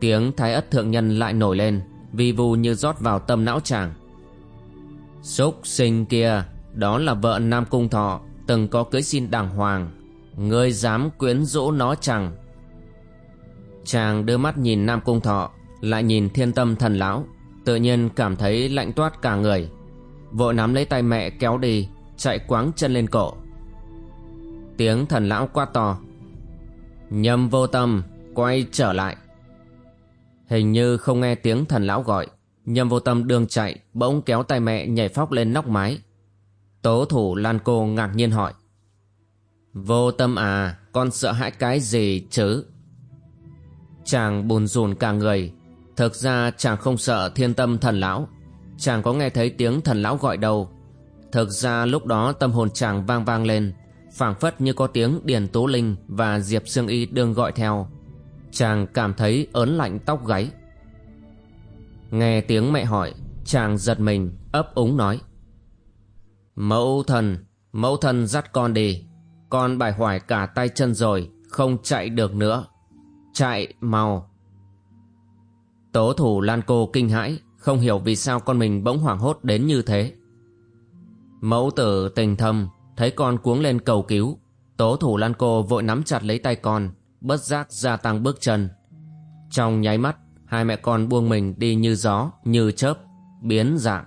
Tiếng Thái Ất Thượng Nhân lại nổi lên. Vi vu như rót vào tâm não chàng. Xúc sinh kia, Đó là vợ Nam Cung Thọ, Từng có cưới xin đàng hoàng. Ngươi dám quyến rũ nó chẳng Chàng đưa mắt nhìn Nam Cung Thọ, Lại nhìn thiên tâm thần lão, Tự nhiên cảm thấy lạnh toát cả người. Vội nắm lấy tay mẹ kéo đi, Chạy quáng chân lên cổ. Tiếng thần lão quát to. Nhâm vô tâm, Quay trở lại. Hình như không nghe tiếng thần lão gọi. Nhâm vô tâm đường chạy, Bỗng kéo tay mẹ nhảy phóc lên nóc mái. Tố thủ Lan cô ngạc nhiên hỏi. Vô tâm à Con sợ hãi cái gì chứ? Chàng bùn rùn cả người. Thực ra chàng không sợ thiên tâm thần lão. Chàng có nghe thấy tiếng thần lão gọi đâu. Thực ra lúc đó tâm hồn chàng vang vang lên, phảng phất như có tiếng Điền Tố Linh và Diệp Sương Y đương gọi theo. Chàng cảm thấy ớn lạnh tóc gáy. Nghe tiếng mẹ hỏi, Chàng giật mình, ấp úng nói. Mẫu thần Mẫu thần dắt con đi. Con bài hoài cả tay chân rồi, Không chạy được nữa. Chạy mau. Tố thủ Lan Cô kinh hãi, Không hiểu vì sao con mình bỗng hoảng hốt đến như thế. Mẫu tử tình thâm, Thấy con cuống lên cầu cứu. Tố thủ Lan Cô vội nắm chặt lấy tay con Bất giác gia tăng bước chân. Trong nháy mắt, Hai mẹ con buông mình đi như gió, Như chớp, Biến dạng.